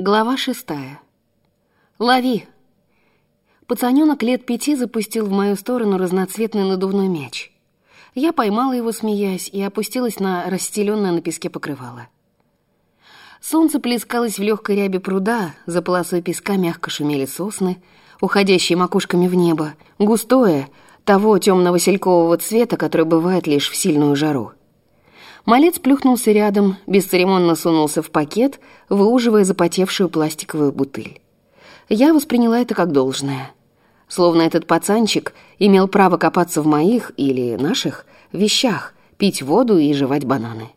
Глава шестая. «Лови!» Пацанёнок лет пяти запустил в мою сторону разноцветный надувной мяч. Я поймала его, смеясь, и опустилась на расстелённое на песке покрывало. Солнце плескалось в легкой рябе пруда, за полосой песка мягко шумели сосны, уходящие макушками в небо, густое, того темного селькового цвета, который бывает лишь в сильную жару. Малец плюхнулся рядом, бесцеремонно сунулся в пакет, выуживая запотевшую пластиковую бутыль. Я восприняла это как должное. Словно этот пацанчик имел право копаться в моих или наших вещах, пить воду и жевать бананы.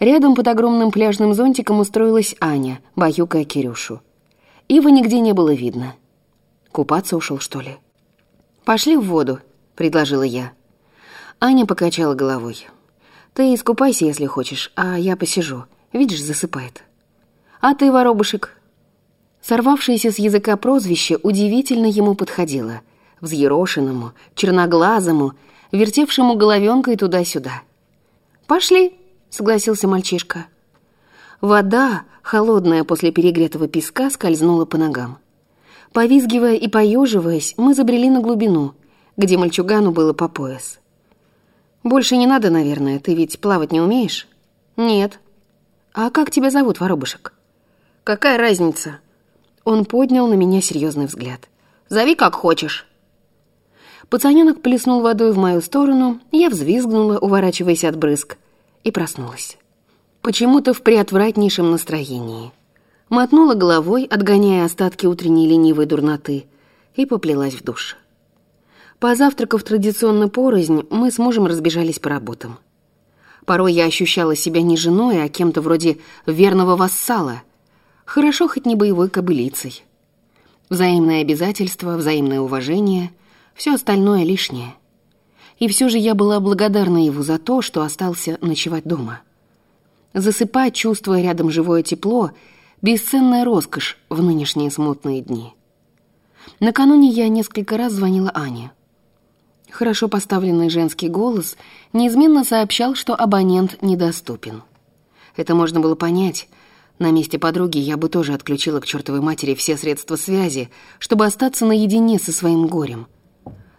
Рядом под огромным пляжным зонтиком устроилась Аня, баюкая Кирюшу. Ива нигде не было видно. Купаться ушел, что ли? «Пошли в воду», — предложила я. Аня покачала головой. Ты искупайся, если хочешь, а я посижу. Видишь, засыпает. А ты, воробушек?» Сорвавшееся с языка прозвище удивительно ему подходило. Взъерошенному, черноглазому, вертевшему головенкой туда-сюда. «Пошли», — согласился мальчишка. Вода, холодная после перегретого песка, скользнула по ногам. Повизгивая и поеживаясь, мы забрели на глубину, где мальчугану было по пояс. «Больше не надо, наверное, ты ведь плавать не умеешь?» «Нет». «А как тебя зовут, воробушек?» «Какая разница?» Он поднял на меня серьезный взгляд. «Зови как хочешь». Пацаненок плеснул водой в мою сторону, я взвизгнула, уворачиваясь от брызг, и проснулась. Почему-то в приотвратнейшем настроении. Мотнула головой, отгоняя остатки утренней ленивой дурноты, и поплелась в душ. Позавтракав традиционно порознь, мы с мужем разбежались по работам. Порой я ощущала себя не женой, а кем-то вроде верного вассала. Хорошо хоть не боевой кобылицей. Взаимное обязательство, взаимное уважение — все остальное лишнее. И все же я была благодарна его за то, что остался ночевать дома. Засыпать, чувствуя рядом живое тепло — бесценная роскошь в нынешние смутные дни. Накануне я несколько раз звонила Ане — Хорошо поставленный женский голос неизменно сообщал, что абонент недоступен. Это можно было понять. На месте подруги я бы тоже отключила к чертовой матери все средства связи, чтобы остаться наедине со своим горем.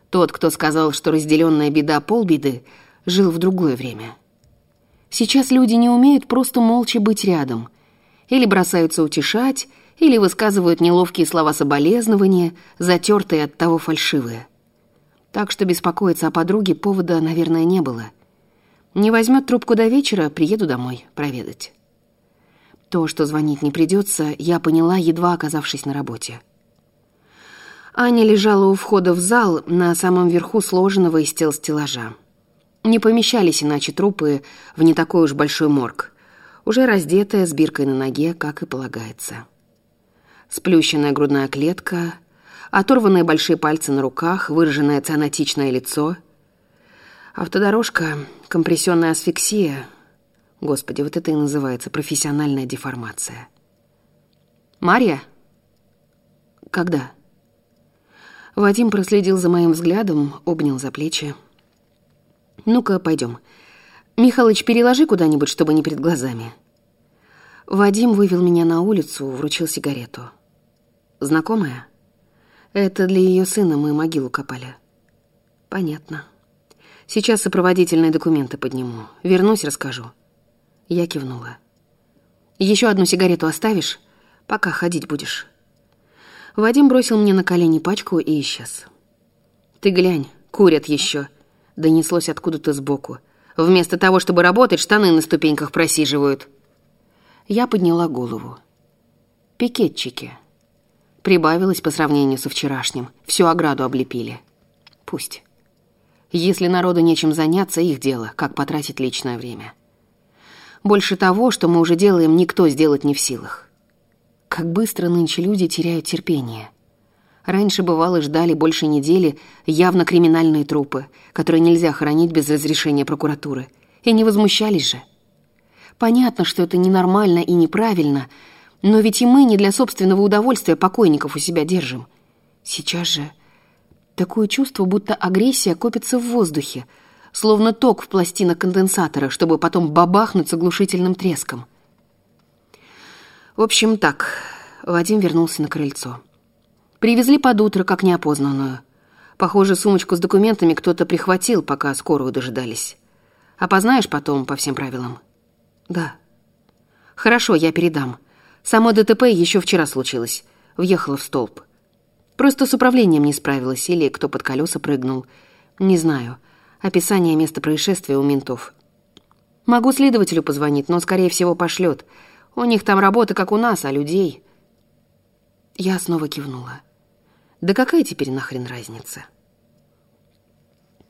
Тот, кто сказал, что разделенная беда полбеды, жил в другое время. Сейчас люди не умеют просто молча быть рядом. Или бросаются утешать, или высказывают неловкие слова соболезнования, затертые от того фальшивые. Так что беспокоиться о подруге повода, наверное, не было. Не возьмет трубку до вечера, приеду домой проведать. То, что звонить не придется, я поняла, едва оказавшись на работе. Аня лежала у входа в зал на самом верху сложенного из тел стеллажа. Не помещались иначе трупы в не такой уж большой морг, уже раздетая с биркой на ноге, как и полагается. Сплющенная грудная клетка — оторванные большие пальцы на руках, выраженное цианотичное лицо. Автодорожка, компрессионная асфиксия. Господи, вот это и называется профессиональная деформация. «Марья?» «Когда?» Вадим проследил за моим взглядом, обнял за плечи. «Ну-ка, пойдем. Михалыч, переложи куда-нибудь, чтобы не перед глазами». Вадим вывел меня на улицу, вручил сигарету. «Знакомая?» Это для ее сына мы могилу копали. Понятно. Сейчас сопроводительные документы подниму. Вернусь, расскажу. Я кивнула. Еще одну сигарету оставишь? Пока ходить будешь. Вадим бросил мне на колени пачку и исчез. Ты глянь, курят еще. Донеслось откуда-то сбоку. Вместо того, чтобы работать, штаны на ступеньках просиживают. Я подняла голову. Пикетчики. Прибавилось по сравнению со вчерашним. Всю ограду облепили. Пусть. Если народу нечем заняться, их дело, как потратить личное время. Больше того, что мы уже делаем, никто сделать не в силах. Как быстро нынче люди теряют терпение. Раньше, бывало, ждали больше недели явно криминальные трупы, которые нельзя хоронить без разрешения прокуратуры. И не возмущались же. Понятно, что это ненормально и неправильно — но ведь и мы не для собственного удовольствия покойников у себя держим. Сейчас же такое чувство, будто агрессия копится в воздухе, словно ток в пластинах конденсатора, чтобы потом бабахнуть с оглушительным треском. В общем, так, Вадим вернулся на крыльцо. Привезли под утро, как неопознанную. Похоже, сумочку с документами кто-то прихватил, пока скорую дожидались. Опознаешь потом по всем правилам? Да. Хорошо, я передам. Само ДТП еще вчера случилось. Въехала в столб. Просто с управлением не справилась или кто под колеса прыгнул. Не знаю. Описание места происшествия у ментов. Могу следователю позвонить, но, скорее всего, пошлет. У них там работа, как у нас, а людей... Я снова кивнула. Да какая теперь нахрен разница?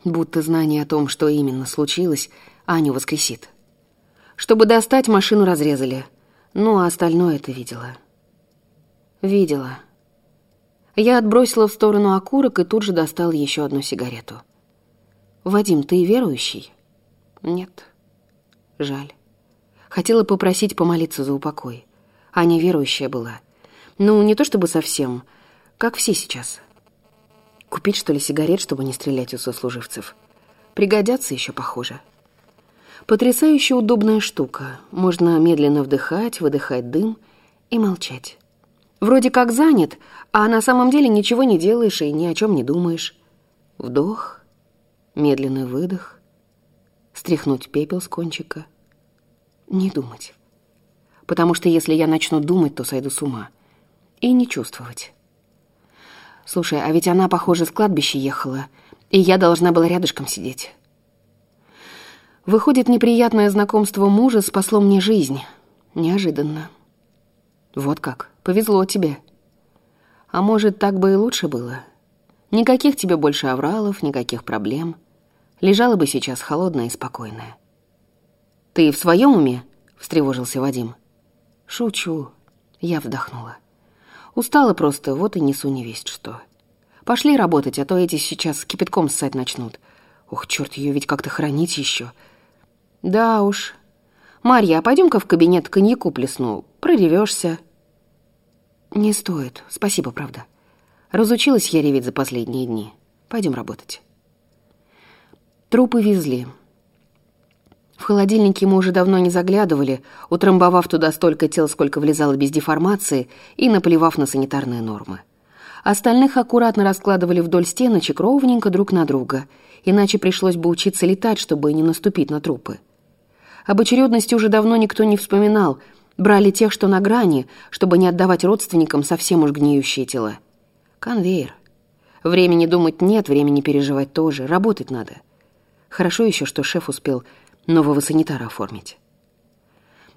Будто знание о том, что именно случилось, Аню воскресит. Чтобы достать, машину разрезали. Ну, а остальное ты видела. Видела. Я отбросила в сторону окурок и тут же достал еще одну сигарету. «Вадим, ты верующий?» «Нет». «Жаль. Хотела попросить помолиться за упокой. Аня верующая была. Ну, не то чтобы совсем, как все сейчас. Купить, что ли, сигарет, чтобы не стрелять у сослуживцев? Пригодятся еще, похоже. Потрясающе удобная штука. Можно медленно вдыхать, выдыхать дым и молчать. Вроде как занят, а на самом деле ничего не делаешь и ни о чем не думаешь. Вдох, медленный выдох, стряхнуть пепел с кончика. Не думать. Потому что если я начну думать, то сойду с ума. И не чувствовать. Слушай, а ведь она, похоже, с кладбища ехала, и я должна была рядышком сидеть. Выходит, неприятное знакомство мужа спасло мне жизнь. Неожиданно. Вот как. Повезло тебе. А может, так бы и лучше было? Никаких тебе больше авралов, никаких проблем. Лежала бы сейчас холодная и спокойная. «Ты в своем уме?» — встревожился Вадим. «Шучу». Я вздохнула. Устала просто, вот и несу не весть что. Пошли работать, а то эти сейчас кипятком ссать начнут. Ох, черт, ее ведь как-то хранить еще. Да уж. Марья, а пойдем-ка в кабинет коньяку плесну. Проревешься. Не стоит. Спасибо, правда. Разучилась я реветь за последние дни. Пойдем работать. Трупы везли. В холодильнике мы уже давно не заглядывали, утрамбовав туда столько тел, сколько влезало без деформации, и наплевав на санитарные нормы. Остальных аккуратно раскладывали вдоль стеночек ровненько друг на друга, иначе пришлось бы учиться летать, чтобы не наступить на трупы. Об очередности уже давно никто не вспоминал, брали тех, что на грани, чтобы не отдавать родственникам совсем уж гниющие тела. Конвейер. Времени думать нет, времени переживать тоже, работать надо. Хорошо еще, что шеф успел нового санитара оформить.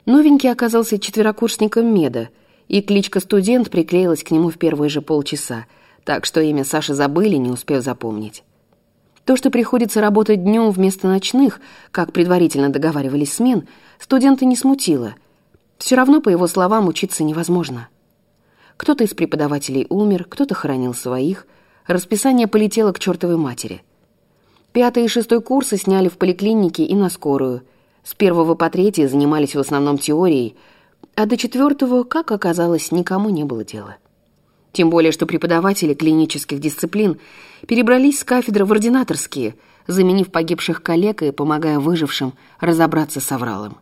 Новенький оказался четверокурсником меда, и кличка «студент» приклеилась к нему в первые же полчаса, так что имя Саши забыли, не успев запомнить. То, что приходится работать днем вместо ночных, как предварительно договаривались смен, студента не смутило. Все равно, по его словам, учиться невозможно. Кто-то из преподавателей умер, кто-то хоронил своих, расписание полетело к чертовой матери – Пятый и шестой курсы сняли в поликлинике и на скорую. С первого по третий занимались в основном теорией, а до четвертого, как оказалось, никому не было дела. Тем более, что преподаватели клинических дисциплин перебрались с кафедры в ординаторские, заменив погибших коллег и помогая выжившим разобраться с авралом.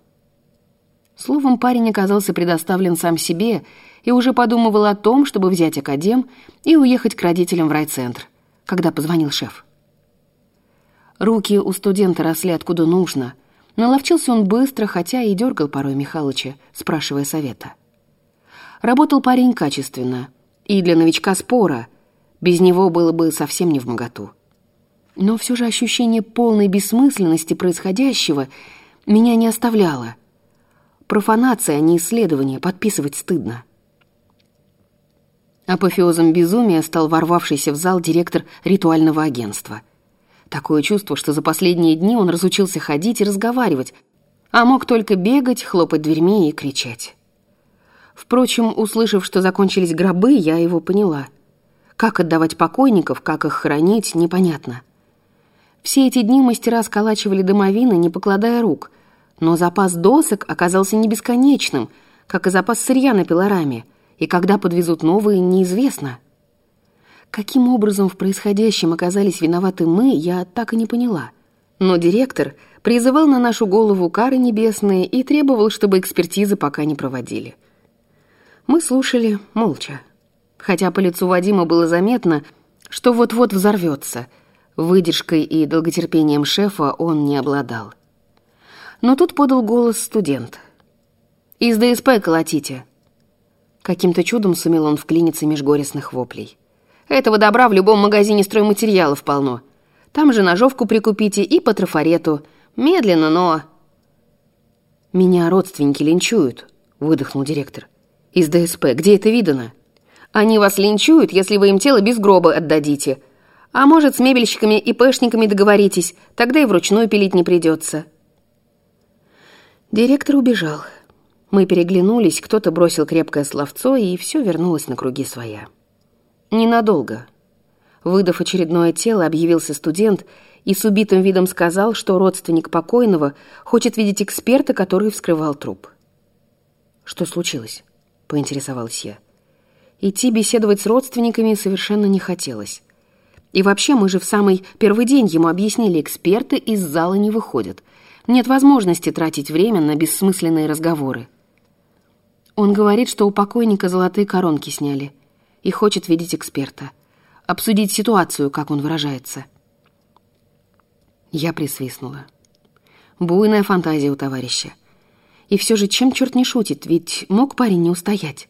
Словом, парень оказался предоставлен сам себе и уже подумывал о том, чтобы взять академ и уехать к родителям в райцентр, когда позвонил шеф. Руки у студента росли откуда нужно. Наловчился он быстро, хотя и дергал порой Михалыча, спрашивая совета. Работал парень качественно. И для новичка спора. Без него было бы совсем не в моготу. Но все же ощущение полной бессмысленности происходящего меня не оставляло. Профанация, а не исследование, подписывать стыдно. Апофеозом безумия стал ворвавшийся в зал директор ритуального агентства – Такое чувство, что за последние дни он разучился ходить и разговаривать, а мог только бегать, хлопать дверьми и кричать. Впрочем, услышав, что закончились гробы, я его поняла. Как отдавать покойников, как их хоронить, непонятно. Все эти дни мастера сколачивали домовины, не покладая рук, но запас досок оказался не бесконечным, как и запас сырья на пилораме, и когда подвезут новые, неизвестно. Каким образом в происходящем оказались виноваты мы, я так и не поняла. Но директор призывал на нашу голову кары небесные и требовал, чтобы экспертизы пока не проводили. Мы слушали молча, хотя по лицу Вадима было заметно, что вот-вот взорвется. Выдержкой и долготерпением шефа он не обладал. Но тут подал голос студент. «Из ДСП колотите!» Каким-то чудом сумел он вклиниться меж горестных воплей. «Этого добра в любом магазине стройматериалов полно. Там же ножовку прикупите и по трафарету. Медленно, но...» «Меня родственники линчуют», — выдохнул директор. «Из ДСП. Где это видано?» «Они вас линчуют, если вы им тело без гроба отдадите. А может, с мебельщиками и пэшниками договоритесь, тогда и вручную пилить не придется». Директор убежал. Мы переглянулись, кто-то бросил крепкое словцо, и все вернулось на круги своя. Ненадолго. Выдав очередное тело, объявился студент и с убитым видом сказал, что родственник покойного хочет видеть эксперта, который вскрывал труп. «Что случилось?» — поинтересовалась я. Идти беседовать с родственниками совершенно не хотелось. И вообще, мы же в самый первый день ему объяснили, эксперты из зала не выходят. Нет возможности тратить время на бессмысленные разговоры. Он говорит, что у покойника золотые коронки сняли и хочет видеть эксперта. Обсудить ситуацию, как он выражается. Я присвистнула. Буйная фантазия у товарища. И все же, чем черт не шутит, ведь мог парень не устоять.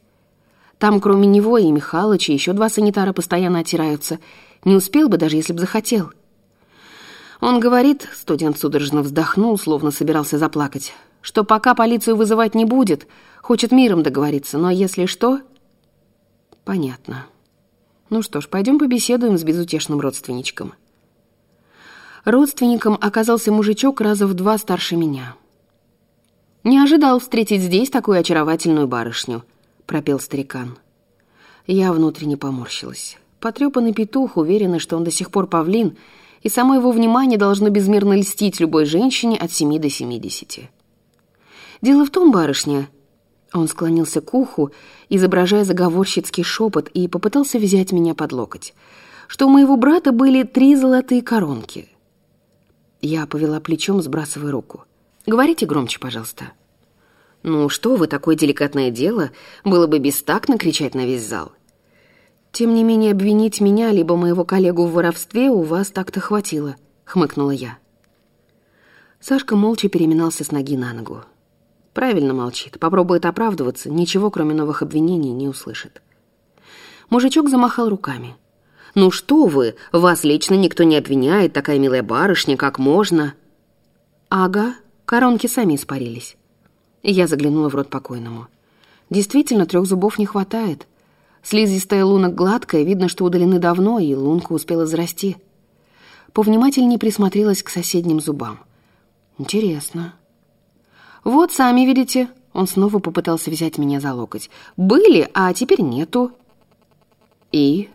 Там, кроме него и Михалыча, еще два санитара постоянно оттираются. Не успел бы, даже если бы захотел. Он говорит, студент судорожно вздохнул, словно собирался заплакать, что пока полицию вызывать не будет, хочет миром договориться, но если что... Понятно. Ну что ж, пойдем побеседуем с безутешным родственничком. Родственником оказался мужичок раза в два старше меня. «Не ожидал встретить здесь такую очаровательную барышню», — пропел старикан. Я внутренне поморщилась. Потрепанный петух, уверенный, что он до сих пор павлин, и само его внимание должно безмерно льстить любой женщине от семи до семидесяти. Дело в том, барышня...» Он склонился к уху, изображая заговорщицкий шепот, и попытался взять меня под локоть, что у моего брата были три золотые коронки. Я повела плечом, сбрасывая руку. «Говорите громче, пожалуйста». «Ну что вы, такое деликатное дело, было бы бестактно кричать на весь зал». «Тем не менее, обвинить меня, либо моего коллегу в воровстве у вас так-то хватило», — хмыкнула я. Сашка молча переминался с ноги на ногу. Правильно молчит. Попробует оправдываться, ничего, кроме новых обвинений, не услышит. Мужичок замахал руками. «Ну что вы, вас лично никто не обвиняет, такая милая барышня, как можно?» «Ага, коронки сами испарились». Я заглянула в рот покойному. Действительно, трех зубов не хватает. Слизистая лунок гладкая, видно, что удалены давно, и лунка успела зарасти. Повнимательнее присмотрелась к соседним зубам. Интересно. «Вот, сами видите». Он снова попытался взять меня за локоть. «Были, а теперь нету». «И?»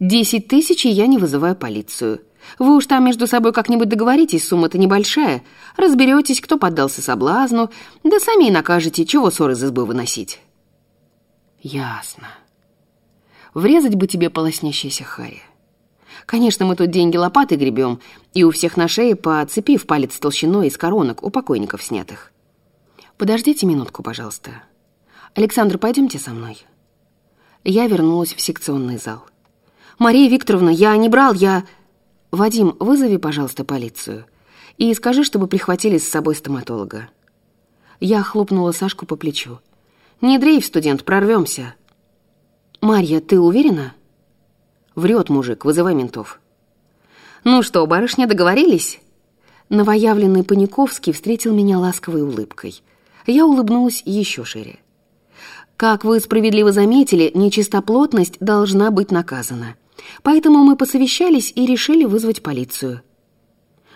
«Десять тысяч, и я не вызываю полицию. Вы уж там между собой как-нибудь договоритесь, сумма-то небольшая. Разберетесь, кто поддался соблазну, да сами и накажете, чего ссоры из избы выносить». «Ясно. Врезать бы тебе полоснящаяся Харри. Конечно, мы тут деньги лопатой гребем, и у всех на шее по цепи в палец толщиной из коронок у покойников снятых. «Подождите минутку, пожалуйста. Александр, пойдемте со мной». Я вернулась в секционный зал. «Мария Викторовна, я не брал, я...» «Вадим, вызови, пожалуйста, полицию. И скажи, чтобы прихватили с собой стоматолога». Я хлопнула Сашку по плечу. «Не дрейф, студент, прорвемся». «Марья, ты уверена?» «Врет мужик, вызывай ментов». «Ну что, барышня, договорились?» Новоявленный Паниковский встретил меня ласковой улыбкой – я улыбнулась еще шире. Как вы справедливо заметили, нечистоплотность должна быть наказана. Поэтому мы посовещались и решили вызвать полицию.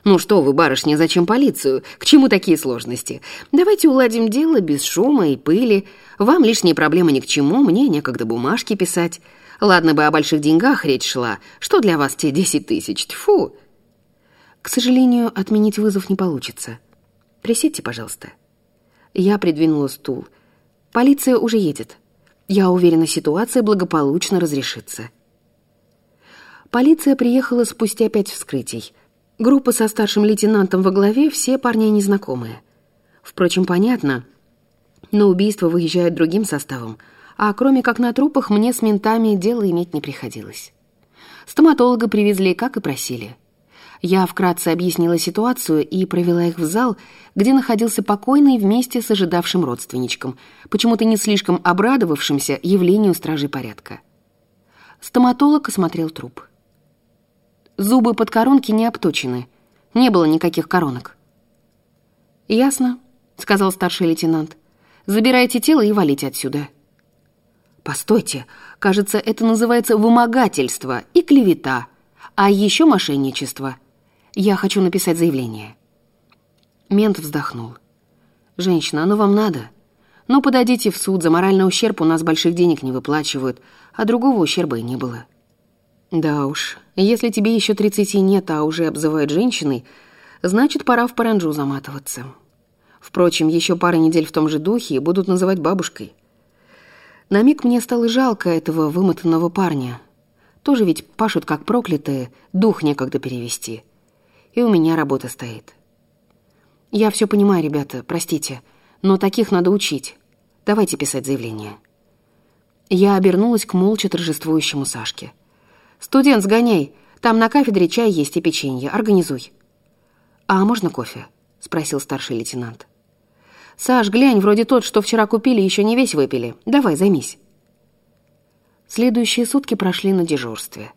«Ну что вы, барышня, зачем полицию? К чему такие сложности? Давайте уладим дело без шума и пыли. Вам лишние проблемы ни к чему, мне некогда бумажки писать. Ладно бы о больших деньгах речь шла. Что для вас те десять тысяч? Тьфу!» «К сожалению, отменить вызов не получится. Присядьте, пожалуйста». Я придвинула стул. «Полиция уже едет. Я уверена, ситуация благополучно разрешится». Полиция приехала спустя пять вскрытий. Группа со старшим лейтенантом во главе, все парни незнакомые. Впрочем, понятно, на убийство выезжают другим составом, а кроме как на трупах мне с ментами дело иметь не приходилось. Стоматолога привезли, как и просили. Я вкратце объяснила ситуацию и провела их в зал, где находился покойный вместе с ожидавшим родственничком, почему-то не слишком обрадовавшимся явлению стражей порядка. Стоматолог осмотрел труп. Зубы под коронки не обточены, не было никаких коронок. «Ясно», — сказал старший лейтенант. «Забирайте тело и валите отсюда». «Постойте, кажется, это называется вымогательство и клевета, а еще мошенничество. Я хочу написать заявление». Мент вздохнул. «Женщина, оно вам надо? Ну, подадите в суд, за моральный ущерб у нас больших денег не выплачивают, а другого ущерба и не было». «Да уж, если тебе еще тридцати нет, а уже обзывают женщиной, значит, пора в паранджу заматываться». Впрочем, еще пара недель в том же духе и будут называть бабушкой. На миг мне стало жалко этого вымотанного парня. Тоже ведь пашут как проклятые, дух некогда перевести. И у меня работа стоит. Я все понимаю, ребята, простите, но таких надо учить. Давайте писать заявление. Я обернулась к молча торжествующему Сашке. «Студент, сгоняй. Там на кафедре чай есть и печенье. Организуй». «А можно кофе?» — спросил старший лейтенант. «Саш, глянь, вроде тот, что вчера купили, еще не весь выпили. Давай, займись». Следующие сутки прошли на дежурстве.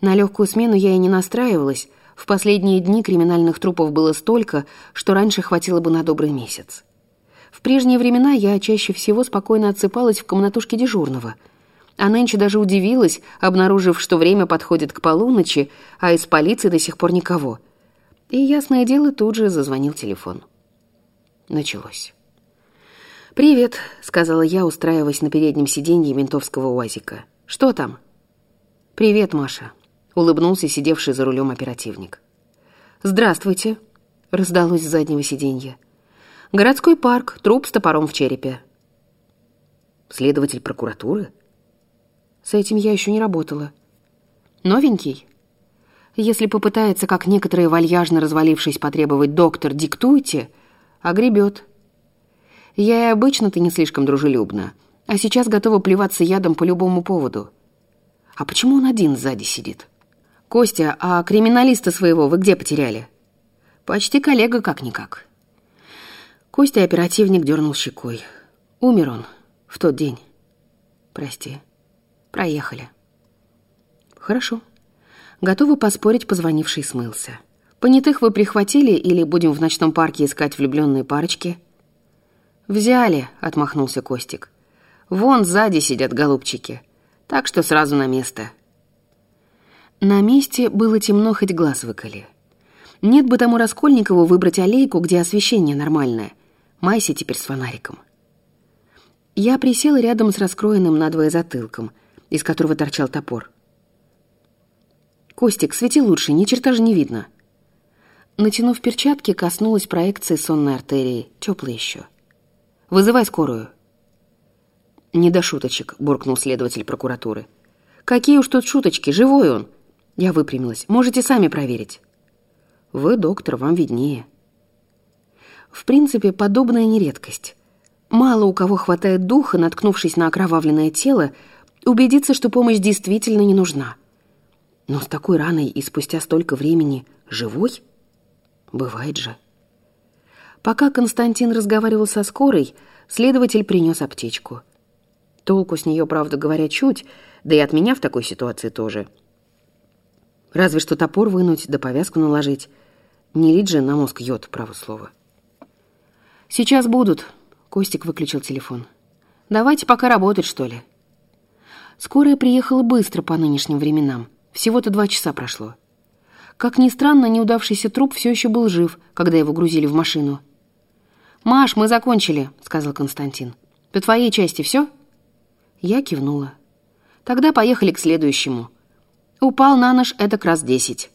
На легкую смену я и не настраивалась. В последние дни криминальных трупов было столько, что раньше хватило бы на добрый месяц. В прежние времена я чаще всего спокойно отсыпалась в комнатушке дежурного. А нынче даже удивилась, обнаружив, что время подходит к полуночи, а из полиции до сих пор никого. И, ясное дело, тут же зазвонил телефон началось. «Привет», — сказала я, устраиваясь на переднем сиденье ментовского УАЗика. «Что там?» «Привет, Маша», — улыбнулся сидевший за рулем оперативник. «Здравствуйте», — раздалось с заднего сиденья. «Городской парк, труп с топором в черепе». «Следователь прокуратуры?» «С этим я еще не работала». «Новенький?» «Если попытается, как некоторые вальяжно развалившись, потребовать «доктор, диктуйте», огребет. Я и обычно-то не слишком дружелюбна, а сейчас готова плеваться ядом по любому поводу. А почему он один сзади сидит? Костя, а криминалиста своего вы где потеряли? Почти коллега как-никак. Костя оперативник дернул щекой. Умер он в тот день. Прости. Проехали. Хорошо. Готова поспорить, позвонивший смылся. Понятых вы прихватили или будем в ночном парке искать влюбленные парочки?» «Взяли», — отмахнулся Костик. «Вон сзади сидят голубчики, так что сразу на место». На месте было темно, хоть глаз выколи. Нет бы тому Раскольникову выбрать аллейку, где освещение нормальное. Майся теперь с фонариком. Я присела рядом с раскроенным надвое затылком, из которого торчал топор. «Костик, свети лучше, ни черта же не видно». Натянув перчатки, коснулась проекции сонной артерии. Теплой еще. «Вызывай скорую». «Не до шуточек», — буркнул следователь прокуратуры. «Какие уж тут шуточки, живой он!» Я выпрямилась. «Можете сами проверить». «Вы, доктор, вам виднее». В принципе, подобная не редкость. Мало у кого хватает духа, наткнувшись на окровавленное тело, убедиться, что помощь действительно не нужна. Но с такой раной и спустя столько времени живой — Бывает же. Пока Константин разговаривал со скорой, следователь принес аптечку. Толку с нее, правда говоря, чуть, да и от меня в такой ситуации тоже. Разве что топор вынуть, да повязку наложить. Не лить же на мозг йод, право слово. «Сейчас будут», — Костик выключил телефон. «Давайте пока работать, что ли». Скорая приехала быстро по нынешним временам. Всего-то два часа прошло. Как ни странно, неудавшийся труп все еще был жив, когда его грузили в машину. «Маш, мы закончили», — сказал Константин. «По твоей части все?» Я кивнула. «Тогда поехали к следующему». Упал на нож эдак раз десять.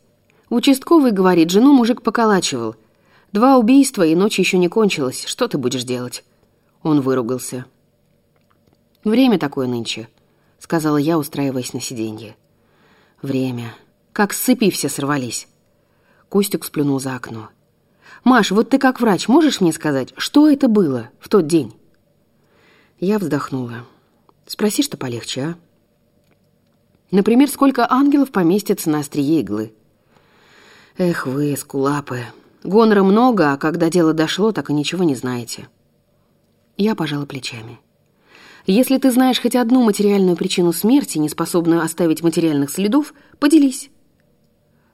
Участковый говорит, жену мужик поколачивал. Два убийства, и ночь еще не кончилась. Что ты будешь делать?» Он выругался. «Время такое нынче», — сказала я, устраиваясь на сиденье. «Время как с цепи все сорвались. Костюк сплюнул за окно. «Маш, вот ты как врач можешь мне сказать, что это было в тот день?» Я вздохнула. Спроси, что полегче, а? Например, сколько ангелов поместится на острие иглы? Эх вы, скулапы. Гонора много, а когда дело дошло, так и ничего не знаете. Я пожала плечами. Если ты знаешь хоть одну материальную причину смерти, не способную оставить материальных следов, поделись.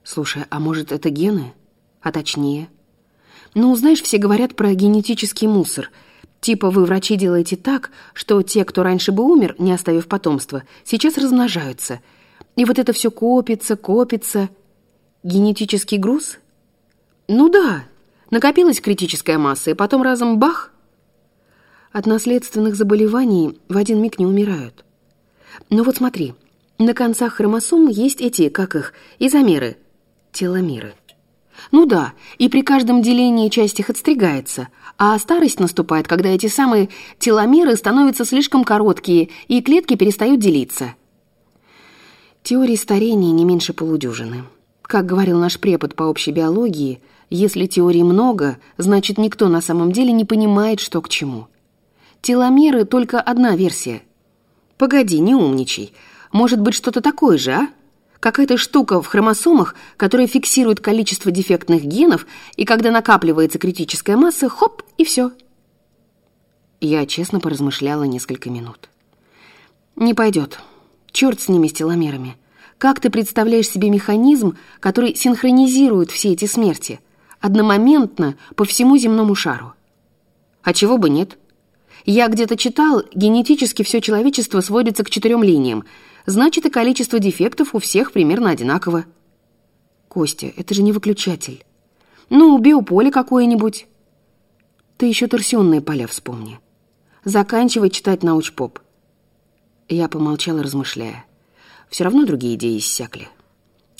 Слушай, а может, это гены? А точнее? Ну, знаешь, все говорят про генетический мусор. Типа вы, врачи, делаете так, что те, кто раньше бы умер, не оставив потомства, сейчас размножаются. И вот это все копится, копится. Генетический груз? Ну да, накопилась критическая масса, и потом разом бах, от наследственных заболеваний в один миг не умирают. Но вот смотри, на концах хромосом есть эти, как их, изомеры, теломеры. Ну да, и при каждом делении часть их отстригается, а старость наступает, когда эти самые теломеры становятся слишком короткие, и клетки перестают делиться. Теории старения не меньше полудюжины. Как говорил наш препод по общей биологии, если теорий много, значит никто на самом деле не понимает, что к чему. Теломеры — только одна версия. Погоди, не умничай. Может быть, что-то такое же, а? Какая-то штука в хромосомах, которая фиксирует количество дефектных генов, и когда накапливается критическая масса, хоп, и все. Я честно поразмышляла несколько минут. Не пойдет. Черт с ними, с теломерами. Как ты представляешь себе механизм, который синхронизирует все эти смерти? Одномоментно по всему земному шару. А чего бы нет? Я где-то читал, генетически все человечество сводится к четырем линиям. Значит, и количество дефектов у всех примерно одинаково. Костя, это же не выключатель. Ну, биополе какое-нибудь. Ты еще торсионные поля вспомни. Заканчивай читать научпоп. Я помолчала, размышляя. Все равно другие идеи иссякли.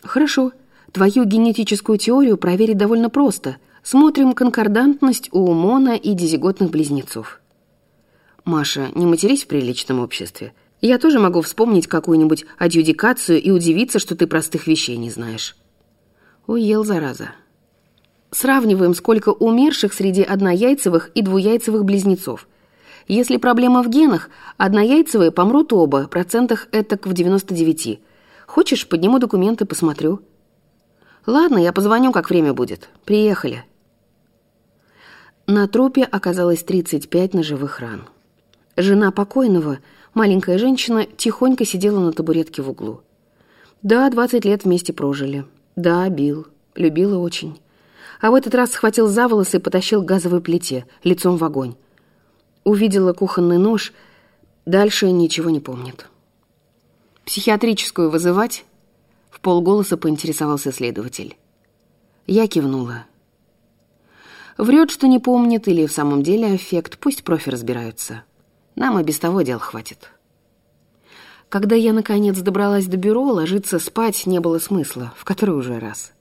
Хорошо. Твою генетическую теорию проверить довольно просто. Смотрим конкордантность у мона и дизиготных близнецов. «Маша, не матерись в приличном обществе. Я тоже могу вспомнить какую-нибудь адъюдикацию и удивиться, что ты простых вещей не знаешь». Уел, зараза. Сравниваем, сколько умерших среди однояйцевых и двуяйцевых близнецов. Если проблема в генах, однояйцевые помрут оба, процентах этак в 99. Хочешь, подниму документы, посмотрю. Ладно, я позвоню, как время будет. Приехали. На трупе оказалось 35 ножевых ран. Жена покойного, маленькая женщина, тихонько сидела на табуретке в углу. Да, двадцать лет вместе прожили. Да, бил. Любила очень. А в этот раз схватил за волосы и потащил к газовой плите, лицом в огонь. Увидела кухонный нож. Дальше ничего не помнит. «Психиатрическую вызывать?» В полголоса поинтересовался следователь. Я кивнула. Врет, что не помнит, или в самом деле аффект, пусть профи разбираются. Нам и без того дел хватит. Когда я, наконец, добралась до бюро, ложиться спать не было смысла, в который уже раз.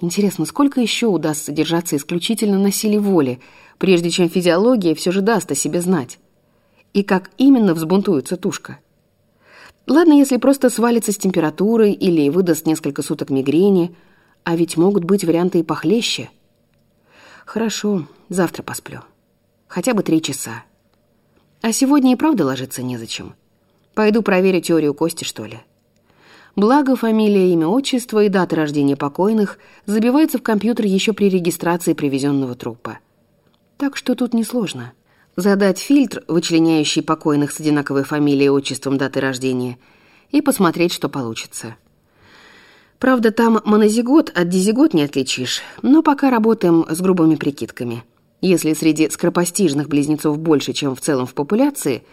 Интересно, сколько еще удастся держаться исключительно на силе воли, прежде чем физиология все же даст о себе знать? И как именно взбунтуется тушка? Ладно, если просто свалится с температурой или выдаст несколько суток мигрени, а ведь могут быть варианты и похлеще. Хорошо, завтра посплю. Хотя бы три часа. А сегодня и правда ложиться незачем. Пойду проверю теорию Кости, что ли. Благо, фамилия, имя, отчество и дата рождения покойных забиваются в компьютер еще при регистрации привезенного трупа. Так что тут несложно. Задать фильтр, вычленяющий покойных с одинаковой фамилией, отчеством, датой рождения, и посмотреть, что получится. Правда, там монозигот от дизигот не отличишь, но пока работаем с грубыми прикидками – если среди скоропостижных близнецов больше, чем в целом в популяции,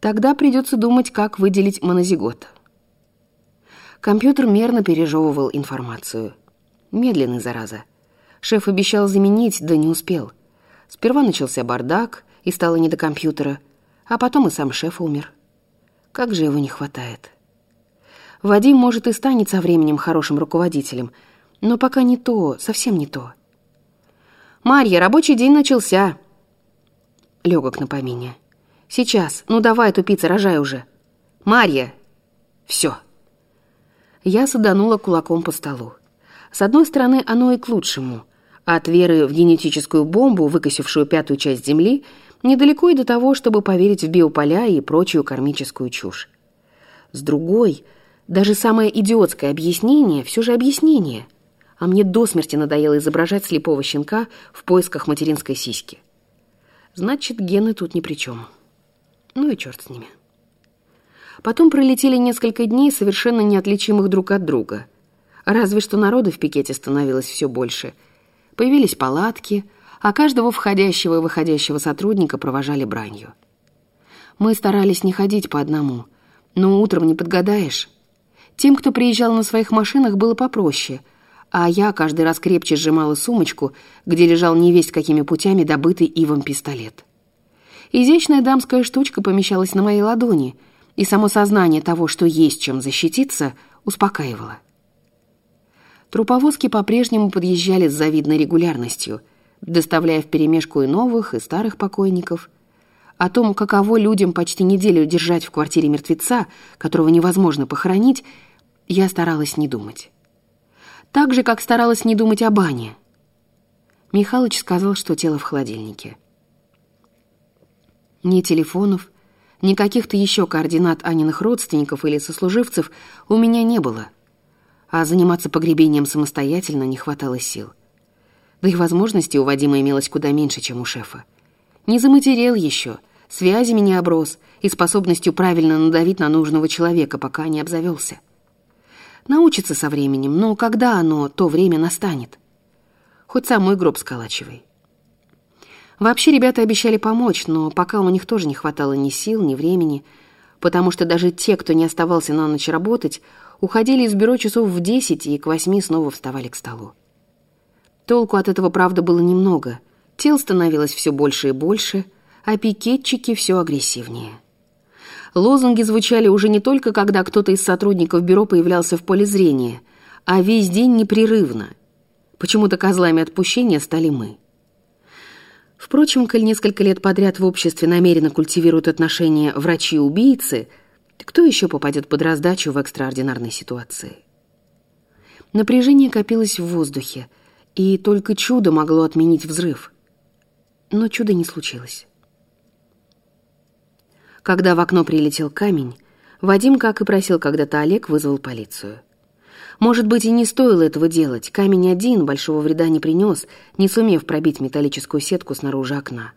тогда придется думать, как выделить монозигот. Компьютер мерно пережевывал информацию. Медленный, зараза. Шеф обещал заменить, да не успел. Сперва начался бардак, и стало не до компьютера, а потом и сам шеф умер. Как же его не хватает. Вадим, может, и станет со временем хорошим руководителем, но пока не то, совсем не то. «Марья, рабочий день начался!» Легок на помине. «Сейчас. Ну давай, тупица, рожай уже!» «Марья!» «Все!» Я саданула кулаком по столу. С одной стороны, оно и к лучшему. От веры в генетическую бомбу, выкосившую пятую часть Земли, Недалеко и до того, чтобы поверить в биополя и прочую кармическую чушь. С другой, даже самое идиотское объяснение все же объяснение. А мне до смерти надоело изображать слепого щенка в поисках материнской сиськи. Значит, гены тут ни при чем. Ну и черт с ними. Потом пролетели несколько дней, совершенно неотличимых друг от друга. Разве что народу в пикете становилось все больше. Появились палатки, а каждого входящего и выходящего сотрудника провожали бранью. Мы старались не ходить по одному, но утром не подгадаешь. Тем, кто приезжал на своих машинах, было попроще, а я каждый раз крепче сжимала сумочку, где лежал невесть какими путями добытый Ивом пистолет. Изящная дамская штучка помещалась на моей ладони — и само сознание того, что есть чем защититься, успокаивало. Труповозки по-прежнему подъезжали с завидной регулярностью, доставляя вперемешку и новых, и старых покойников. О том, каково людям почти неделю держать в квартире мертвеца, которого невозможно похоронить, я старалась не думать. Так же, как старалась не думать о бане. Михалыч сказал, что тело в холодильнике. Ни телефонов, ни каких-то еще координат Аниных родственников или сослуживцев у меня не было. А заниматься погребением самостоятельно не хватало сил. Да и возможностей у Вадима имелось куда меньше, чем у шефа. Не заматерел еще, связями не оброс и способностью правильно надавить на нужного человека, пока не обзавелся. Научится со временем, но когда оно, то время настанет? Хоть самый гроб сколачивай. Вообще ребята обещали помочь, но пока у них тоже не хватало ни сил, ни времени, потому что даже те, кто не оставался на ночь работать, уходили из бюро часов в десять и к восьми снова вставали к столу. Толку от этого, правда, было немного. Тел становилось все больше и больше, а пикетчики все агрессивнее. Лозунги звучали уже не только, когда кто-то из сотрудников бюро появлялся в поле зрения, а весь день непрерывно. Почему-то козлами отпущения стали мы. Впрочем, коль несколько лет подряд в обществе намеренно культивируют отношения врачи-убийцы, кто еще попадет под раздачу в экстраординарной ситуации? Напряжение копилось в воздухе, и только чудо могло отменить взрыв. Но чуда не случилось. Когда в окно прилетел камень, Вадим, как и просил когда-то Олег, вызвал полицию. Может быть, и не стоило этого делать. Камень один большого вреда не принес, не сумев пробить металлическую сетку снаружи окна.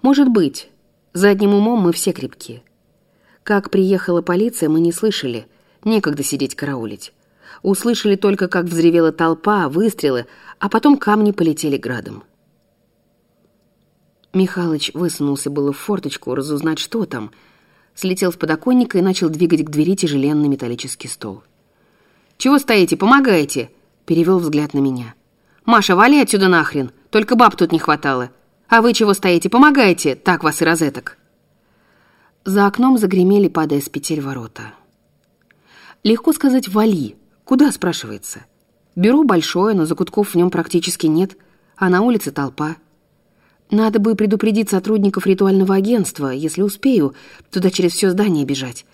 Может быть, задним умом мы все крепки. Как приехала полиция, мы не слышали. Некогда сидеть караулить. Услышали только, как взревела толпа, выстрелы, а потом камни полетели градом. Михалыч высунулся было в форточку, разузнать, что там. Слетел с подоконника и начал двигать к двери тяжеленный металлический стол. «Чего стоите? Помогайте!» Перевел взгляд на меня. «Маша, вали отсюда нахрен! Только баб тут не хватало! А вы чего стоите? Помогайте! Так вас и розеток!» За окном загремели, падая с петель ворота. Легко сказать «вали». Куда, спрашивается? Бюро большое, но закутков в нем практически нет, а на улице толпа. Надо бы предупредить сотрудников ритуального агентства, если успею, туда через все здание бежать.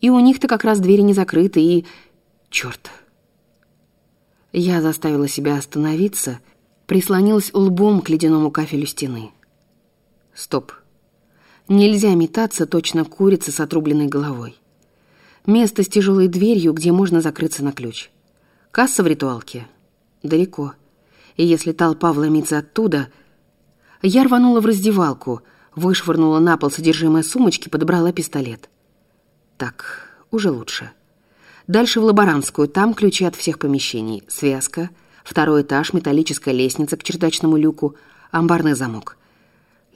И у них-то как раз двери не закрыты, и Черт! Я заставила себя остановиться, прислонилась лбом к ледяному кафелю стены. Стоп. Нельзя метаться точно курица с отрубленной головой. Место с тяжелой дверью, где можно закрыться на ключ. Касса в ритуалке? Далеко. И если толпа вломится оттуда... Я рванула в раздевалку, вышвырнула на пол содержимое сумочки, подобрала пистолет. Так, уже лучше. Дальше в лаборантскую, там ключи от всех помещений. Связка, второй этаж, металлическая лестница к чердачному люку, амбарный замок.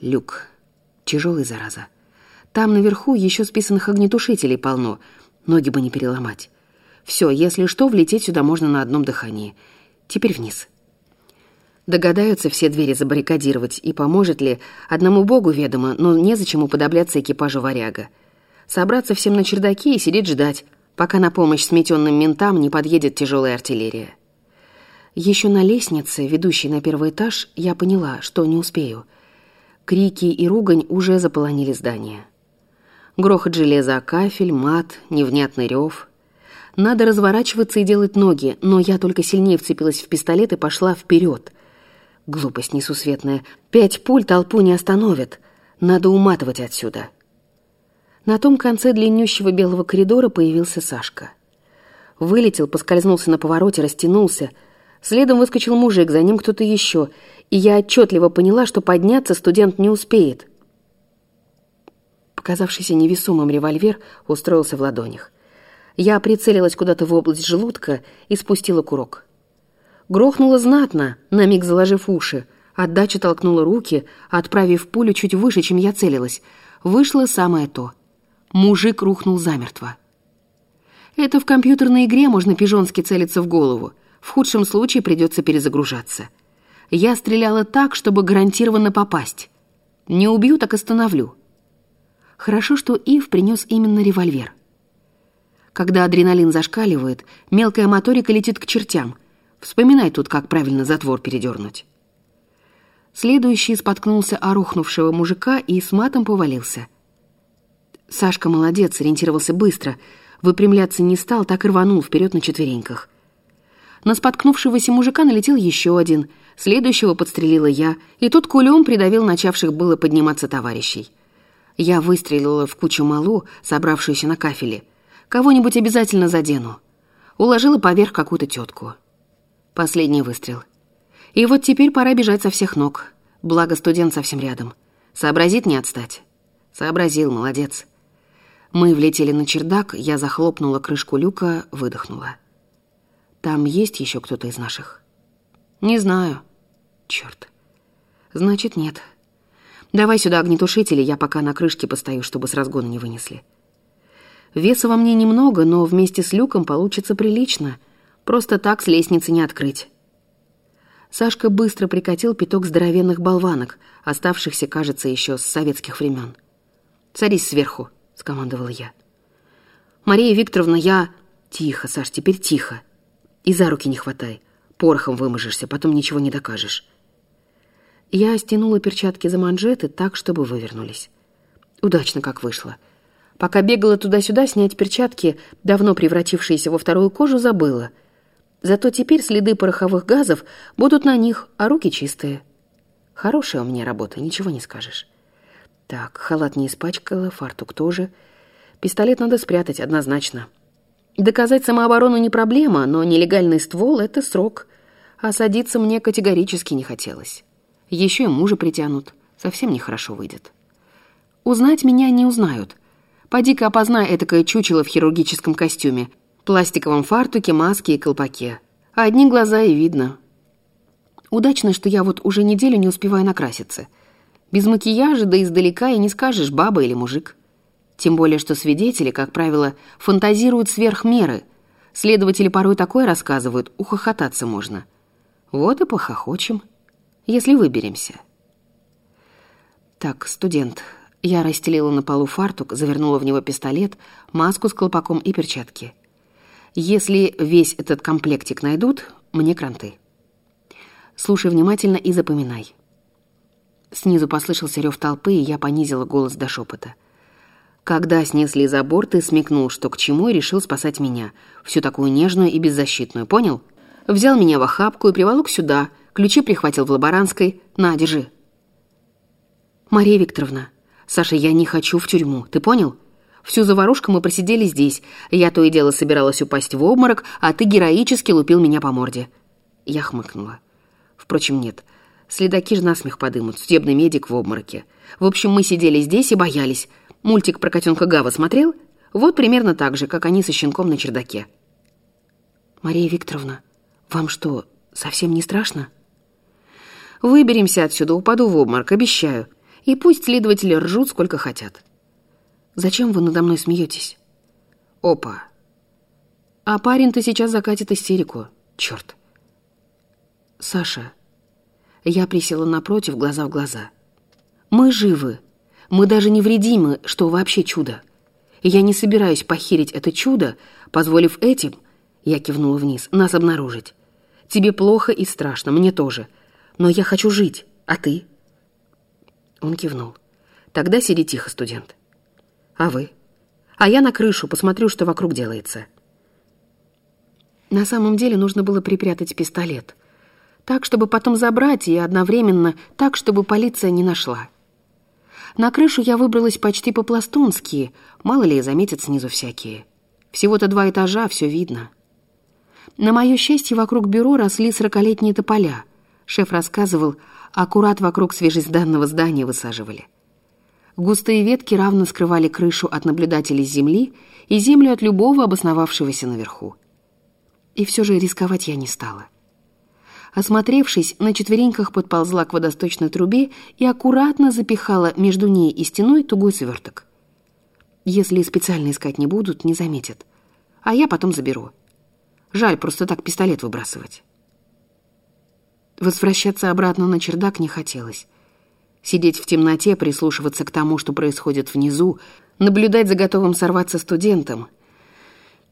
Люк. Тяжелый, зараза. Там наверху еще списанных огнетушителей полно. Ноги бы не переломать. Все, если что, влететь сюда можно на одном дыхании. Теперь вниз. Догадаются все двери забаррикадировать, и поможет ли, одному богу ведомо, но незачем уподобляться экипажу варяга. Собраться всем на чердаке и сидеть ждать, пока на помощь сметенным ментам не подъедет тяжелая артиллерия. Еще на лестнице, ведущей на первый этаж, я поняла, что не успею. Крики и ругань уже заполонили здание. Грохот железа кафель, мат, невнятный рев. Надо разворачиваться и делать ноги, но я только сильнее вцепилась в пистолет и пошла вперед. Глупость несусветная. Пять пуль толпу не остановят. Надо уматывать отсюда. На том конце длиннющего белого коридора появился Сашка. Вылетел, поскользнулся на повороте, растянулся. Следом выскочил мужик, за ним кто-то еще, и я отчетливо поняла, что подняться студент не успеет. Показавшийся невесомым револьвер устроился в ладонях. Я прицелилась куда-то в область желудка и спустила курок. Грохнуло знатно, на миг заложив уши. Отдача толкнула руки, отправив пулю чуть выше, чем я целилась. Вышло самое то. Мужик рухнул замертво. Это в компьютерной игре можно пижонски целиться в голову. В худшем случае придется перезагружаться. Я стреляла так, чтобы гарантированно попасть. Не убью, так остановлю. Хорошо, что Ив принес именно револьвер. Когда адреналин зашкаливает, мелкая моторика летит к чертям. Вспоминай тут, как правильно затвор передернуть. Следующий споткнулся о рухнувшего мужика и с матом повалился. Сашка молодец, ориентировался быстро. Выпрямляться не стал, так и рванул вперед на четвереньках. На споткнувшегося мужика налетел еще один. Следующего подстрелила я, и тут кулем придавил начавших было подниматься товарищей. Я выстрелила в кучу малу, собравшуюся на кафеле. Кого-нибудь обязательно задену. Уложила поверх какую-то тетку. Последний выстрел. И вот теперь пора бежать со всех ног. Благо студент совсем рядом. Сообразит не отстать. Сообразил, молодец. Мы влетели на чердак, я захлопнула крышку люка, выдохнула. Там есть еще кто-то из наших? Не знаю. Черт. Значит, нет. Давай сюда огнетушители, я пока на крышке постою, чтобы с разгона не вынесли. Веса во мне немного, но вместе с люком получится прилично. Просто так с лестницы не открыть. Сашка быстро прикатил пяток здоровенных болванок, оставшихся, кажется, еще с советских времен. «Садись сверху», — скомандовал я. «Мария Викторовна, я...» «Тихо, Саш, теперь тихо. И за руки не хватай. Порохом выможешься, потом ничего не докажешь». Я стянула перчатки за манжеты так, чтобы вывернулись. Удачно как вышло. Пока бегала туда-сюда, снять перчатки, давно превратившиеся во вторую кожу, забыла. Зато теперь следы пороховых газов будут на них, а руки чистые. Хорошая у меня работа, ничего не скажешь. Так, халат не испачкала, фартук тоже. Пистолет надо спрятать, однозначно. Доказать самооборону не проблема, но нелегальный ствол — это срок. А садиться мне категорически не хотелось. Еще и мужа притянут. Совсем нехорошо выйдет. Узнать меня не узнают — Поди-ка опознай этакое чучело в хирургическом костюме, пластиковом фартуке, маске и колпаке. Одни глаза и видно. Удачно, что я вот уже неделю не успеваю накраситься. Без макияжа, да издалека и не скажешь, баба или мужик. Тем более, что свидетели, как правило, фантазируют сверх меры. Следователи порой такое рассказывают, ухохотаться можно. Вот и похохочем, если выберемся. Так, студент, я расстелила на полу фартук, завернула в него пистолет, маску с колпаком и перчатки. Если весь этот комплектик найдут, мне кранты. Слушай внимательно и запоминай. Снизу послышался рев толпы, и я понизила голос до шепота. Когда снесли забор, ты смекнул, что к чему, и решил спасать меня, всю такую нежную и беззащитную, понял? Взял меня в охапку и приволок сюда, ключи прихватил в лаборантской. На, держи. Мария Викторовна, «Саша, я не хочу в тюрьму, ты понял? Всю заварушку мы просидели здесь. Я то и дело собиралась упасть в обморок, а ты героически лупил меня по морде». Я хмыкнула. Впрочем, нет. Следаки же насмех подымут, судебный медик в обмороке. В общем, мы сидели здесь и боялись. Мультик про котенка Гава смотрел? Вот примерно так же, как они со щенком на чердаке. «Мария Викторовна, вам что, совсем не страшно?» «Выберемся отсюда, упаду в обморок, обещаю и пусть следователи ржут сколько хотят. Зачем вы надо мной смеетесь? Опа. А парень-то сейчас закатит истерику. Черт. Саша. Я присела напротив, глаза в глаза. Мы живы. Мы даже невредимы, что вообще чудо. И я не собираюсь похерить это чудо, позволив этим, я кивнула вниз, нас обнаружить. Тебе плохо и страшно, мне тоже. Но я хочу жить, а ты? Он кивнул. «Тогда сиди тихо, студент». «А вы?» «А я на крышу, посмотрю, что вокруг делается». На самом деле нужно было припрятать пистолет. Так, чтобы потом забрать, и одновременно так, чтобы полиция не нашла. На крышу я выбралась почти по-пластунски, мало ли заметят снизу всякие. Всего-то два этажа, все видно. На мое счастье, вокруг бюро росли сорокалетние тополя. Шеф рассказывал, аккурат вокруг свежесданного здания высаживали. Густые ветки равно скрывали крышу от наблюдателей земли и землю от любого обосновавшегося наверху. И все же рисковать я не стала. Осмотревшись, на четвереньках подползла к водосточной трубе и аккуратно запихала между ней и стеной тугой сверток. Если специально искать не будут, не заметят. А я потом заберу. Жаль просто так пистолет выбрасывать. Возвращаться обратно на чердак не хотелось. Сидеть в темноте, прислушиваться к тому, что происходит внизу, наблюдать за готовым сорваться студентом —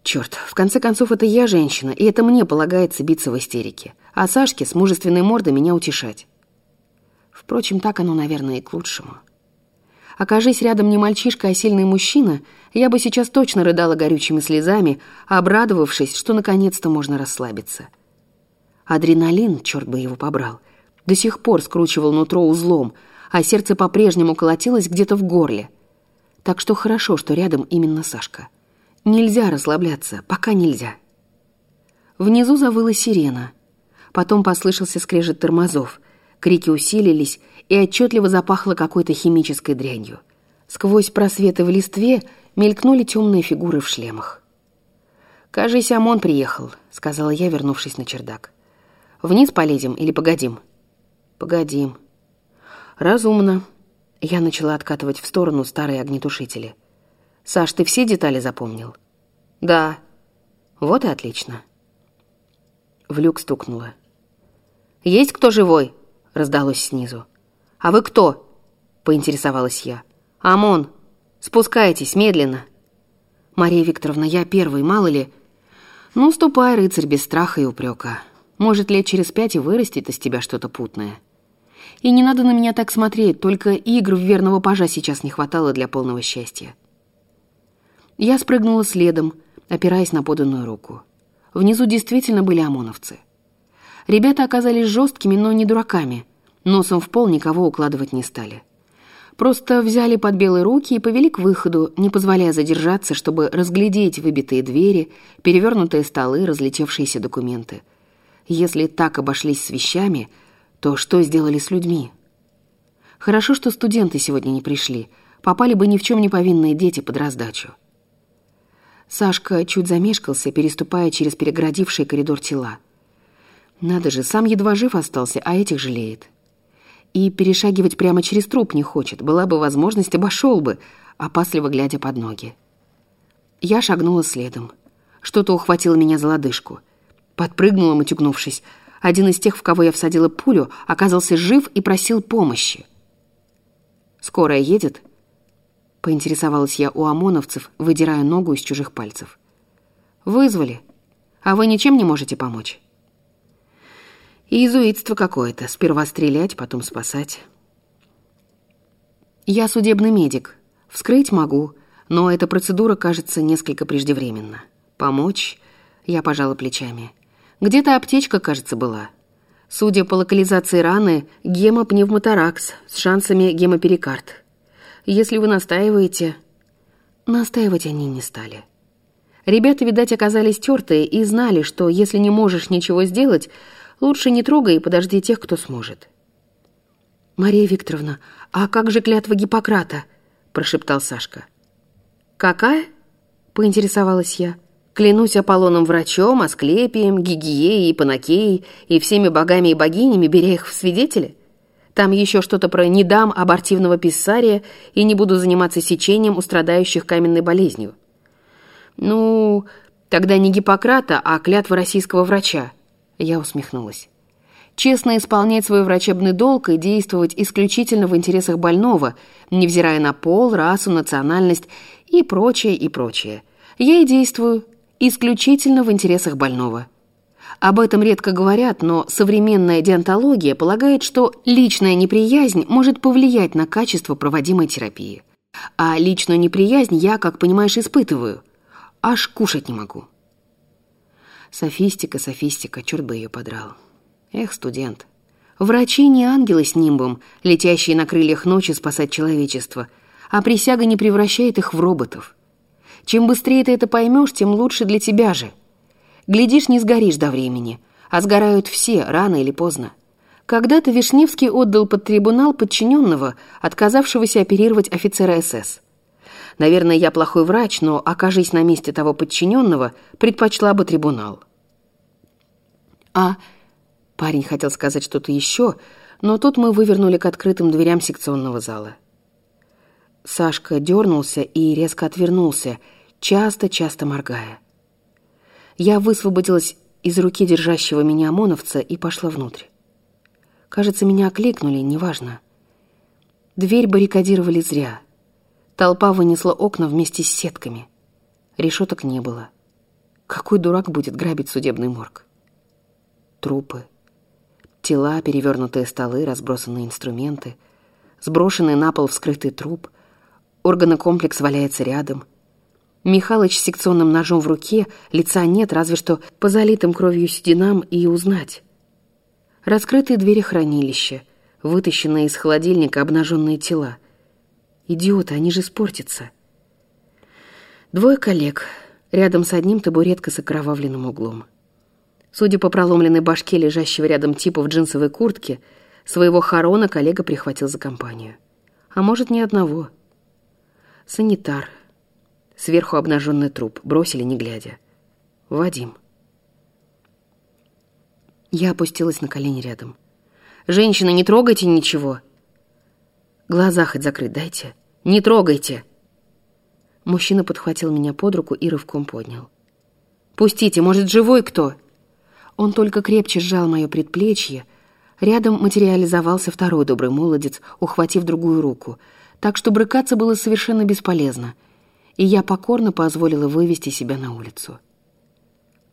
Черт, в конце концов, это я женщина, и это мне полагается биться в истерике. А Сашке с мужественной мордой меня утешать. Впрочем, так оно, наверное, и к лучшему. Окажись рядом не мальчишка, а сильный мужчина, я бы сейчас точно рыдала горючими слезами, обрадовавшись, что наконец-то можно расслабиться. Адреналин, черт бы его побрал, до сих пор скручивал нутро узлом, а сердце по-прежнему колотилось где-то в горле. Так что хорошо, что рядом именно Сашка. Нельзя расслабляться, пока нельзя. Внизу завыла сирена. Потом послышался скрежет тормозов. Крики усилились, и отчетливо запахло какой-то химической дрянью. Сквозь просветы в листве мелькнули темные фигуры в шлемах. «Кажись, ОМОН приехал», — сказала я, вернувшись на чердак. «Вниз полезем или погодим?» «Погодим». «Разумно». Я начала откатывать в сторону старые огнетушители. Саш, ты все детали запомнил? Да. Вот и отлично. В люк стукнуло. Есть кто живой? Раздалось снизу. А вы кто? Поинтересовалась я. ОМОН. Спускайтесь медленно. Мария Викторовна, я первый, мало ли. Ну, ступай, рыцарь, без страха и упрека. Может, лет через пять и вырастет из тебя что-то путное. И не надо на меня так смотреть, только игр в верного пажа сейчас не хватало для полного счастья. Я спрыгнула следом, опираясь на поданную руку. Внизу действительно были ОМОНовцы. Ребята оказались жесткими, но не дураками. Носом в пол никого укладывать не стали. Просто взяли под белые руки и повели к выходу, не позволяя задержаться, чтобы разглядеть выбитые двери, перевернутые столы, разлетевшиеся документы. Если так обошлись с вещами, то что сделали с людьми? Хорошо, что студенты сегодня не пришли. Попали бы ни в чем не повинные дети под раздачу. Сашка чуть замешкался, переступая через перегородивший коридор тела. Надо же, сам едва жив остался, а этих жалеет. И перешагивать прямо через труп не хочет. Была бы возможность, обошел бы, опасливо глядя под ноги. Я шагнула следом. Что-то ухватило меня за лодыжку. Подпрыгнула, матюгнувшись. Один из тех, в кого я всадила пулю, оказался жив и просил помощи. «Скорая едет?» Поинтересовалась я у ОМОНовцев, выдирая ногу из чужих пальцев. «Вызвали. А вы ничем не можете помочь?» «Иезуитство какое-то. Сперва стрелять, потом спасать». «Я судебный медик. Вскрыть могу, но эта процедура кажется несколько преждевременна. Помочь?» Я пожала плечами. «Где-то аптечка, кажется, была». Судя по локализации раны, гемопневмоторакс с шансами гемоперикард. Если вы настаиваете...» Настаивать они не стали. Ребята, видать, оказались тертые и знали, что если не можешь ничего сделать, лучше не трогай и подожди тех, кто сможет. «Мария Викторовна, а как же клятва Гиппократа?» – прошептал Сашка. «Какая?» – поинтересовалась я. «Клянусь Аполлоном врачом, Асклепием, Гигиеей, Панакеей и всеми богами и богинями, беря их в свидетели?» Там еще что-то про «не дам абортивного писсария» и «не буду заниматься сечением у страдающих каменной болезнью». Ну, тогда не Гиппократа, а клятва российского врача. Я усмехнулась. Честно исполнять свой врачебный долг и действовать исключительно в интересах больного, невзирая на пол, расу, национальность и прочее, и прочее. Я и действую исключительно в интересах больного. Об этом редко говорят, но современная диантология полагает, что личная неприязнь может повлиять на качество проводимой терапии. А личную неприязнь я, как понимаешь, испытываю. Аж кушать не могу. Софистика, софистика, черт бы ее подрал. Эх, студент. Врачи не ангелы с нимбом, летящие на крыльях ночи спасать человечество, а присяга не превращает их в роботов. Чем быстрее ты это поймешь, тем лучше для тебя же. Глядишь, не сгоришь до времени, а сгорают все, рано или поздно. Когда-то Вишневский отдал под трибунал подчиненного, отказавшегося оперировать офицера СС. Наверное, я плохой врач, но, окажись на месте того подчиненного, предпочла бы трибунал. А Парень хотел сказать что-то еще, но тут мы вывернули к открытым дверям секционного зала. Сашка дернулся и резко отвернулся, часто-часто моргая. Я высвободилась из руки держащего меня ОМОНовца и пошла внутрь. Кажется, меня окликнули, неважно. Дверь баррикадировали зря. Толпа вынесла окна вместе с сетками. Решеток не было. Какой дурак будет грабить судебный морг? Трупы, Тела, перевернутые столы, разбросанные инструменты, сброшенный на пол вскрытый труп, органокомплекс валяется рядом. Михалыч с секционным ножом в руке, лица нет, разве что по залитым кровью сединам и узнать. Раскрытые двери хранилища, вытащенные из холодильника обнаженные тела. Идиоты, они же испортятся. Двое коллег, рядом с одним табуретка с окровавленным углом. Судя по проломленной башке лежащего рядом типа в джинсовой куртке, своего хорона коллега прихватил за компанию. А может, ни одного. Санитар. Сверху обнаженный труп. Бросили, не глядя. Вадим. Я опустилась на колени рядом. «Женщина, не трогайте ничего!» «Глаза хоть закрыть дайте!» «Не трогайте!» Мужчина подхватил меня под руку и рывком поднял. «Пустите, может, живой кто?» Он только крепче сжал мое предплечье. Рядом материализовался второй добрый молодец, ухватив другую руку, так что брыкаться было совершенно бесполезно, и я покорно позволила вывести себя на улицу.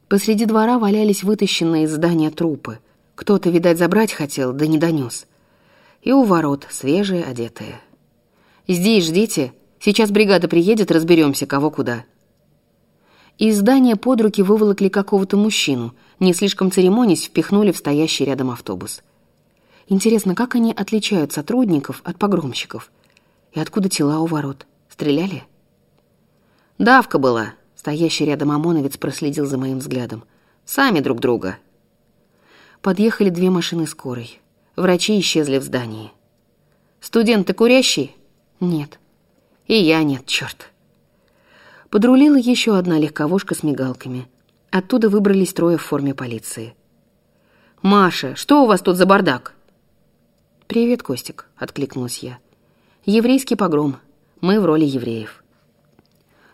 Посреди двора валялись вытащенные из здания трупы. Кто-то, видать, забрать хотел, да не донес. И у ворот свежие, одетые. «Здесь ждите, сейчас бригада приедет, разберемся, кого куда». Из здания под руки выволокли какого-то мужчину, не слишком церемонясь, впихнули в стоящий рядом автобус. Интересно, как они отличают сотрудников от погромщиков? И откуда тела у ворот? Стреляли? Давка была. Стоящий рядом ОМОНовец проследил за моим взглядом. Сами друг друга. Подъехали две машины скорой. Врачи исчезли в здании. «Студент, ты курящий?» «Нет». «И я нет, черт». Подрулила еще одна легковушка с мигалками. Оттуда выбрались трое в форме полиции. «Маша, что у вас тут за бардак?» «Привет, Костик», — откликнулась я. «Еврейский погром. Мы в роли евреев».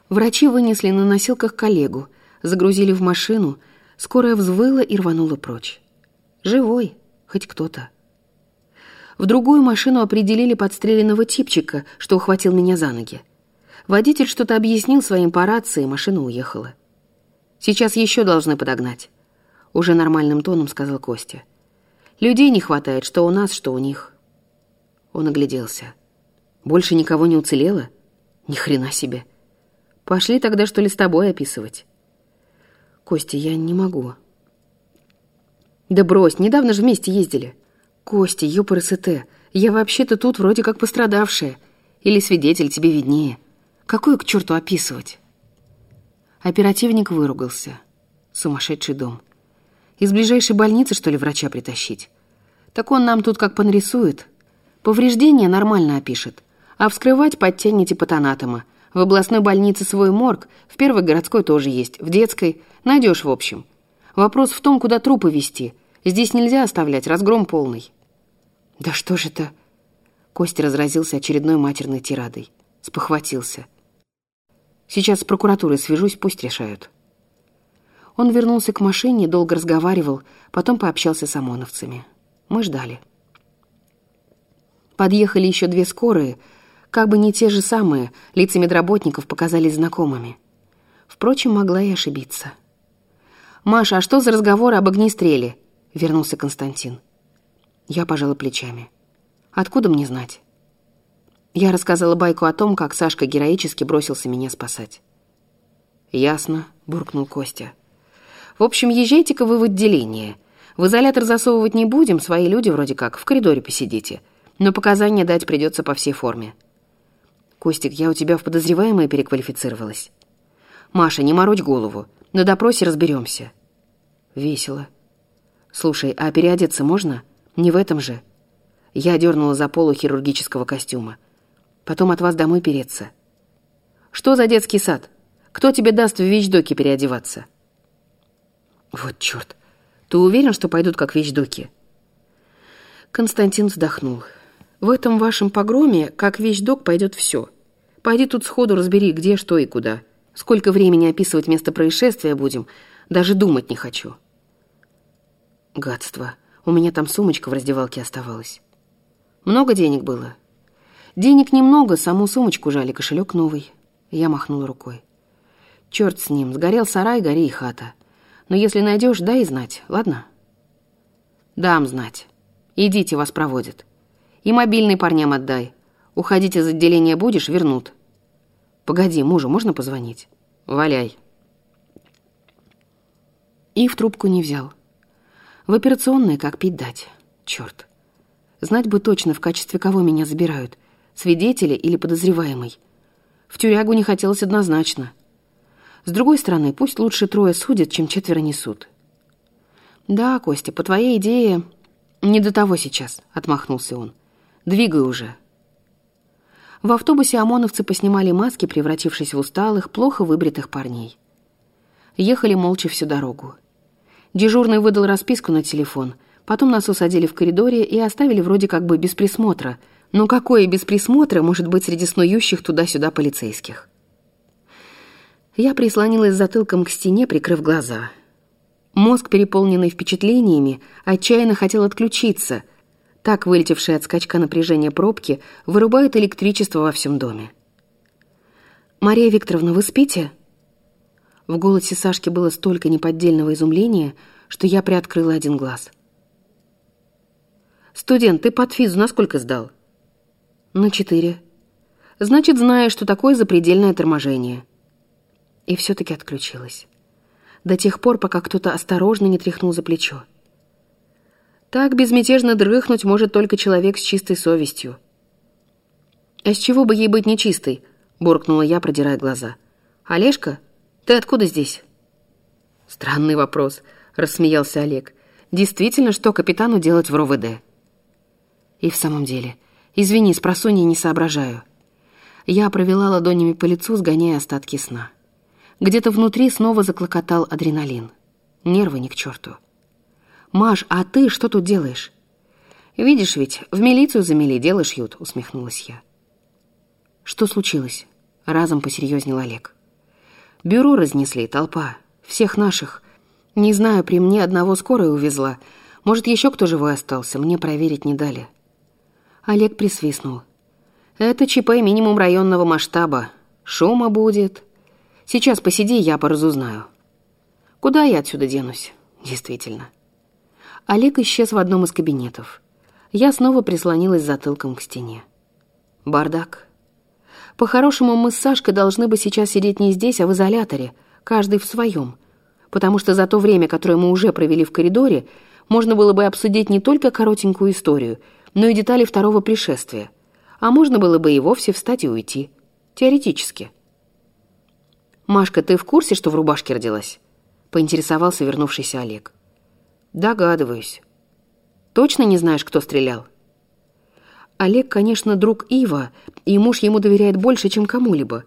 Врачи вынесли на носилках коллегу, загрузили в машину, скорая взвыла и рванула прочь. Живой, хоть кто-то. В другую машину определили подстреленного типчика, что ухватил меня за ноги. Водитель что-то объяснил своим по рации, машина уехала. «Сейчас еще должны подогнать», — уже нормальным тоном сказал Костя. «Людей не хватает, что у нас, что у них». Он огляделся. «Больше никого не уцелело? Ни хрена себе. Пошли тогда, что ли, с тобой описывать?» «Костя, я не могу». «Да брось, недавно же вместе ездили». «Костя, ёпр СТ, я вообще-то тут вроде как пострадавшая. Или свидетель, тебе виднее». Какую к черту описывать? Оперативник выругался. Сумасшедший дом. Из ближайшей больницы, что ли, врача притащить? Так он нам тут как понарисует. Повреждения нормально опишет. А вскрывать подтяните патанатома. В областной больнице свой морг, в первой городской тоже есть, в детской. Найдешь, в общем. Вопрос в том, куда трупы везти. Здесь нельзя оставлять, разгром полный. Да что же это? Костя разразился очередной матерной тирадой. Спохватился. Сейчас с прокуратурой свяжусь, пусть решают. Он вернулся к машине, долго разговаривал, потом пообщался с ОМОНовцами. Мы ждали. Подъехали еще две скорые, как бы не те же самые, лица медработников показались знакомыми. Впрочем, могла и ошибиться. «Маша, а что за разговоры об огнестреле?» — вернулся Константин. Я пожала плечами. «Откуда мне знать?» Я рассказала байку о том, как Сашка героически бросился меня спасать. «Ясно», — буркнул Костя. «В общем, езжайте-ка вы в отделение. В изолятор засовывать не будем, свои люди вроде как, в коридоре посидите. Но показания дать придется по всей форме. Костик, я у тебя в подозреваемое переквалифицировалась. Маша, не морочь голову. На допросе разберемся. Весело. Слушай, а переодеться можно? Не в этом же. Я дернула за полу хирургического костюма. Потом от вас домой переться. Что за детский сад? Кто тебе даст в вещдоке переодеваться? Вот черт. Ты уверен, что пойдут как вещдоки? Константин вздохнул. В этом вашем погроме, как вещдок, пойдет все. Пойди тут сходу разбери, где, что и куда. Сколько времени описывать место происшествия будем, даже думать не хочу. Гадство. У меня там сумочка в раздевалке оставалась. Много денег было? Денег немного, саму сумочку жали, кошелек новый. Я махнула рукой. Черт с ним, сгорел сарай, гори и хата. Но если найдешь, дай знать, ладно? Дам знать. Идите, вас проводят. И мобильный парням отдай. Уходить из отделения будешь, вернут. Погоди, мужу можно позвонить? Валяй. И в трубку не взял. В операционной как пить дать. Черт. Знать бы точно, в качестве кого меня забирают. Свидетеля или подозреваемый. В тюрягу не хотелось однозначно. С другой стороны, пусть лучше трое судят, чем четверо несут. «Да, Костя, по твоей идее...» «Не до того сейчас», — отмахнулся он. «Двигай уже». В автобусе ОМОНовцы поснимали маски, превратившись в усталых, плохо выбритых парней. Ехали молча всю дорогу. Дежурный выдал расписку на телефон. Потом нас усадили в коридоре и оставили вроде как бы без присмотра. Но какое без присмотра может быть среди снующих туда-сюда полицейских? Я прислонилась затылком к стене, прикрыв глаза. Мозг, переполненный впечатлениями, отчаянно хотел отключиться. Так вылетевшие от скачка напряжения пробки вырубают электричество во всем доме. «Мария Викторовна, вы спите?» В голосе Сашки было столько неподдельного изумления, что я приоткрыла один глаз. «Студент, ты под физу на сколько сдал?» «На четыре». «Значит, знаешь, что такое запредельное торможение». И все-таки отключилась. До тех пор, пока кто-то осторожно не тряхнул за плечо. Так безмятежно дрыхнуть может только человек с чистой совестью. «А с чего бы ей быть нечистой?» — буркнула я, продирая глаза. «Олежка, ты откуда здесь?» «Странный вопрос», — рассмеялся Олег. «Действительно, что капитану делать в РОВД?» «И в самом деле, извини, с просонья не соображаю». Я провела ладонями по лицу, сгоняя остатки сна. Где-то внутри снова заклокотал адреналин. Нервы ни к черту. «Маш, а ты что тут делаешь?» «Видишь ведь, в милицию замели, дело шьют», — усмехнулась я. «Что случилось?» — разом посерьезнел Олег. Бюро разнесли, толпа. Всех наших. Не знаю, при мне одного скорая увезла. Может, еще кто живой остался, мне проверить не дали. Олег присвистнул. Это ЧП минимум районного масштаба. Шума будет. Сейчас посиди, я поразузнаю. Куда я отсюда денусь? Действительно. Олег исчез в одном из кабинетов. Я снова прислонилась затылком к стене. Бардак. По-хорошему, мы с Сашкой должны бы сейчас сидеть не здесь, а в изоляторе, каждый в своем. Потому что за то время, которое мы уже провели в коридоре, можно было бы обсудить не только коротенькую историю, но и детали второго пришествия. А можно было бы и вовсе встать и уйти. Теоретически. «Машка, ты в курсе, что в рубашке родилась?» — поинтересовался вернувшийся Олег. «Догадываюсь. Точно не знаешь, кто стрелял?» Олег, конечно, друг Ива, и муж ему доверяет больше, чем кому-либо.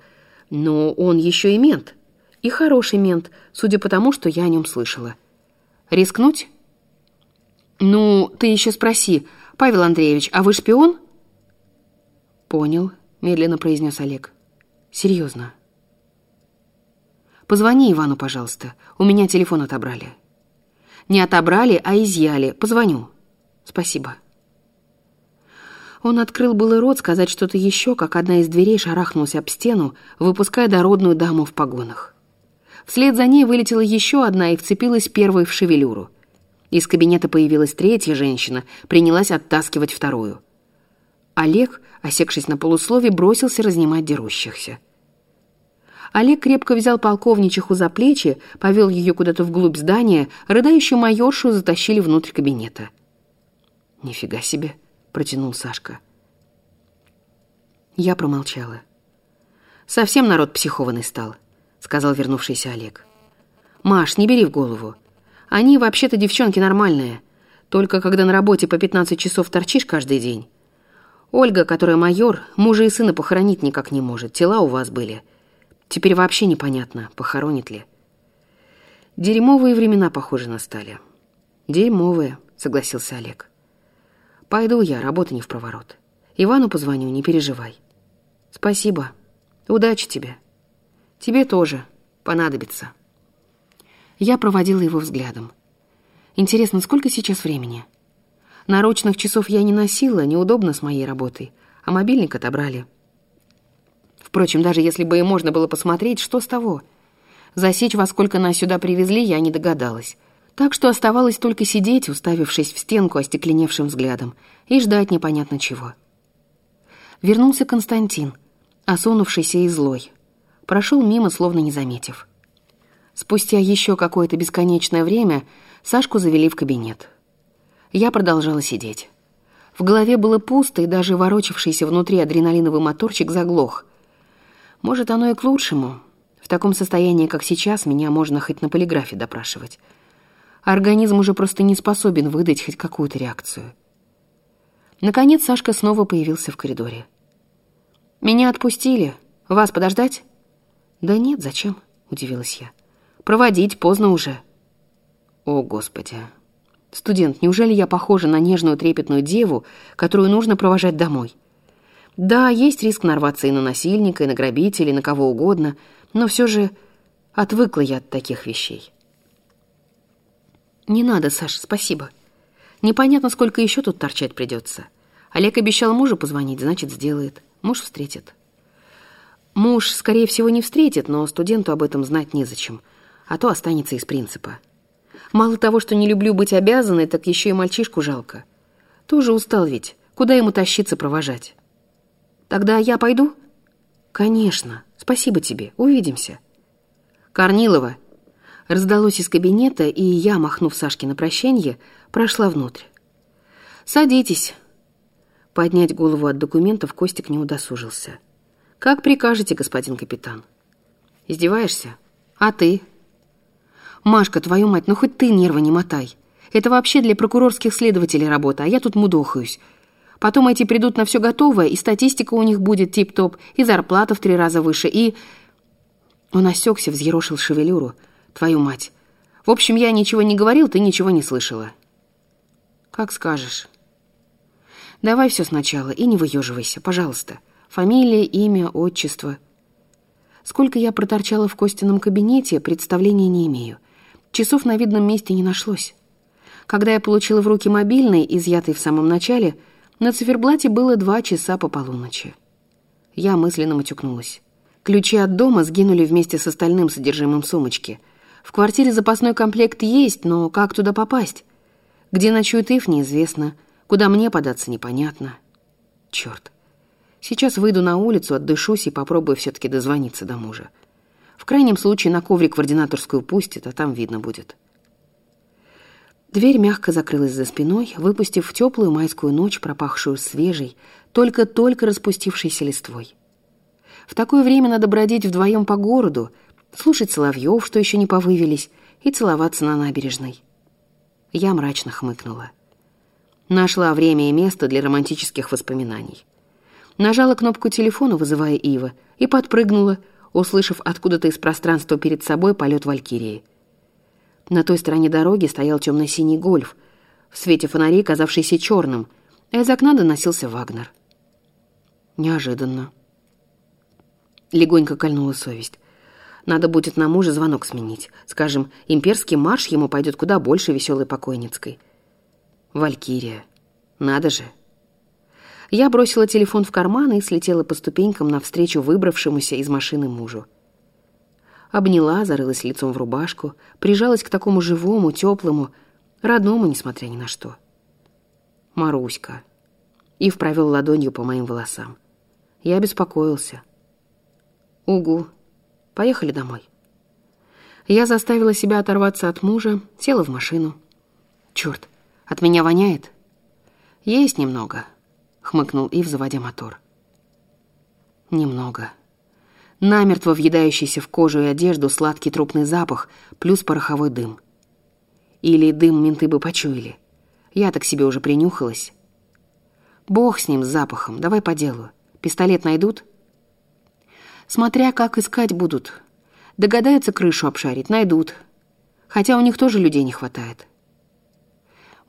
Но он еще и мент. И хороший мент, судя по тому, что я о нем слышала. Рискнуть? Ну, ты еще спроси. Павел Андреевич, а вы шпион? Понял, медленно произнес Олег. Серьезно. Позвони Ивану, пожалуйста. У меня телефон отобрали. Не отобрали, а изъяли. Позвоню. Спасибо. Он открыл было рот сказать что-то еще, как одна из дверей шарахнулась об стену, выпуская дородную даму в погонах. Вслед за ней вылетела еще одна и вцепилась первой в шевелюру. Из кабинета появилась третья женщина, принялась оттаскивать вторую. Олег, осекшись на полуслове, бросился разнимать дерущихся. Олег крепко взял полковничиху за плечи, повел ее куда-то вглубь здания, рыдающую майоршу затащили внутрь кабинета. «Нифига себе!» — протянул Сашка. Я промолчала. «Совсем народ психованный стал», — сказал вернувшийся Олег. «Маш, не бери в голову. Они вообще-то девчонки нормальные, только когда на работе по 15 часов торчишь каждый день. Ольга, которая майор, мужа и сына похоронить никак не может, тела у вас были. Теперь вообще непонятно, похоронит ли. Дерьмовые времена, похоже, настали. Дерьмовые, согласился Олег. Пойду я, работа не в проворот. Ивану позвоню, не переживай. Спасибо. Удачи тебе. Тебе тоже понадобится. Я проводила его взглядом. Интересно, сколько сейчас времени? Наручных часов я не носила, неудобно с моей работой, а мобильник отобрали. Впрочем, даже если бы и можно было посмотреть, что с того? Засечь, во сколько нас сюда привезли, я не догадалась. Так что оставалось только сидеть, уставившись в стенку остекленевшим взглядом, и ждать непонятно чего. Вернулся Константин, осунувшийся и злой. Прошел мимо, словно не заметив. Спустя еще какое-то бесконечное время Сашку завели в кабинет. Я продолжала сидеть. В голове было пусто, и даже ворочавшийся внутри адреналиновый моторчик заглох. Может, оно и к лучшему. В таком состоянии, как сейчас, меня можно хоть на полиграфе допрашивать. Организм уже просто не способен выдать хоть какую-то реакцию. Наконец Сашка снова появился в коридоре. «Меня отпустили. Вас подождать?» «Да нет, зачем?» — удивилась я. «Проводить поздно уже». «О, Господи!» Студент, неужели я похожа на нежную трепетную деву, которую нужно провожать домой? Да, есть риск нарваться и на насильника, и на грабителя, и на кого угодно, но все же отвыкла я от таких вещей. Не надо, Саша, спасибо. Непонятно, сколько еще тут торчать придется. Олег обещал мужу позвонить, значит, сделает. Муж встретит. Муж, скорее всего, не встретит, но студенту об этом знать незачем, а то останется из принципа. Мало того, что не люблю быть обязанной, так еще и мальчишку жалко. Тоже устал ведь. Куда ему тащиться провожать? Тогда я пойду? Конечно. Спасибо тебе. Увидимся. Корнилова. Раздалось из кабинета, и я, махнув Сашке на прощание, прошла внутрь. Садитесь. Поднять голову от документов Костик не удосужился. Как прикажете, господин капитан. Издеваешься? А ты? «Машка, твою мать, ну хоть ты нервы не мотай. Это вообще для прокурорских следователей работа, а я тут мудохаюсь. Потом эти придут на все готовое, и статистика у них будет тип-топ, и зарплата в три раза выше, и...» Он осекся, взъерошил шевелюру. «Твою мать. В общем, я ничего не говорил, ты ничего не слышала». «Как скажешь». «Давай все сначала и не выеживайся, пожалуйста. Фамилия, имя, отчество». Сколько я проторчала в Костином кабинете, представления не имею. Часов на видном месте не нашлось. Когда я получила в руки мобильный, изъятый в самом начале, на циферблате было два часа по полуночи. Я мысленно матюкнулась. Ключи от дома сгинули вместе с остальным содержимым сумочки. В квартире запасной комплект есть, но как туда попасть? Где ночует Ив, неизвестно. Куда мне податься, непонятно. Черт. Сейчас выйду на улицу, отдышусь и попробую все-таки дозвониться до мужа. В крайнем случае на коврик в ординаторскую пустит, а там видно будет. Дверь мягко закрылась за спиной, выпустив в теплую майскую ночь, пропахшую свежей, только-только распустившейся листвой. В такое время надо бродить вдвоем по городу, слушать соловьев, что еще не повывелись, и целоваться на набережной. Я мрачно хмыкнула. Нашла время и место для романтических воспоминаний. Нажала кнопку телефона, вызывая Ива, и подпрыгнула, услышав откуда-то из пространства перед собой полет Валькирии. На той стороне дороги стоял темно-синий гольф, в свете фонарей казавшийся черным, а из окна доносился Вагнер. Неожиданно. Легонько кольнула совесть. Надо будет на мужа звонок сменить. Скажем, имперский марш ему пойдет куда больше веселой покойницкой. Валькирия. Надо же. Я бросила телефон в карман и слетела по ступенькам навстречу выбравшемуся из машины мужу. Обняла, зарылась лицом в рубашку, прижалась к такому живому, теплому, родному, несмотря ни на что. Маруська. Ив провел ладонью по моим волосам. Я беспокоился. Угу. Поехали домой. Я заставила себя оторваться от мужа, села в машину. Черт, от меня воняет? Есть немного, хмыкнул Ив, заводя мотор. Немного. Намертво въедающийся в кожу и одежду сладкий трупный запах плюс пороховой дым. Или дым менты бы почуяли. Я так себе уже принюхалась. Бог с ним, с запахом, давай по делу. Пистолет найдут? Смотря как искать будут. Догадаются крышу обшарить, найдут. Хотя у них тоже людей не хватает.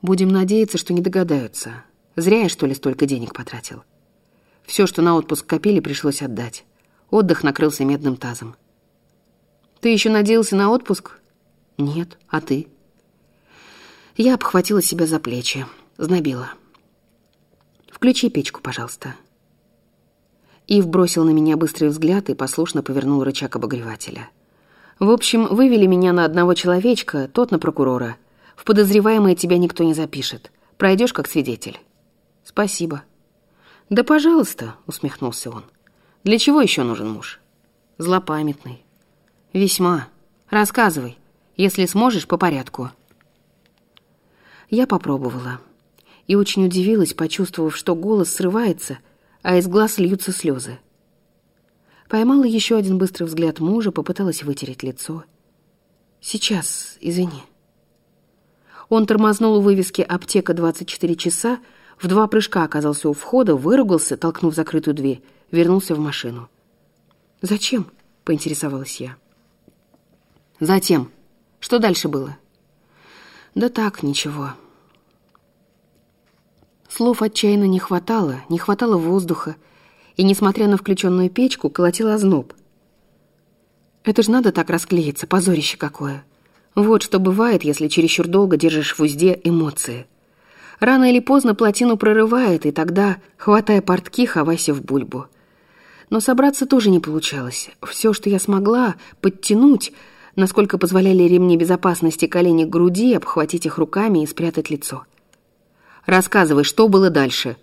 Будем надеяться, что не догадаются. Зря я, что ли, столько денег потратил. Все, что на отпуск копили, пришлось отдать. Отдых накрылся медным тазом. Ты еще надеялся на отпуск? Нет. А ты? Я обхватила себя за плечи. Знобила. Включи печку, пожалуйста. Ив бросил на меня быстрый взгляд и послушно повернул рычаг обогревателя. В общем, вывели меня на одного человечка, тот на прокурора. В подозреваемое тебя никто не запишет. Пройдешь как свидетель. Спасибо. Да, пожалуйста, усмехнулся он. Для чего еще нужен муж? Злопамятный. Весьма. Рассказывай, если сможешь, по порядку. Я попробовала. И очень удивилась, почувствовав, что голос срывается, а из глаз льются слезы. Поймала еще один быстрый взгляд мужа, попыталась вытереть лицо. «Сейчас, извини». Он тормознул у вывески «Аптека 24 часа», в два прыжка оказался у входа, выругался, толкнув закрытую дверь, вернулся в машину. «Зачем?» — поинтересовалась я. «Затем. Что дальше было?» «Да так, ничего». Слов отчаянно не хватало, не хватало воздуха, и, несмотря на включенную печку, колотила озноб. Это ж надо так расклеиться, позорище какое. Вот что бывает, если чересчур долго держишь в узде эмоции. Рано или поздно плотину прорывает, и тогда, хватая портки, хавайся в бульбу. Но собраться тоже не получалось. Все, что я смогла, подтянуть, насколько позволяли ремни безопасности колени к груди, обхватить их руками и спрятать лицо. «Рассказывай, что было дальше?»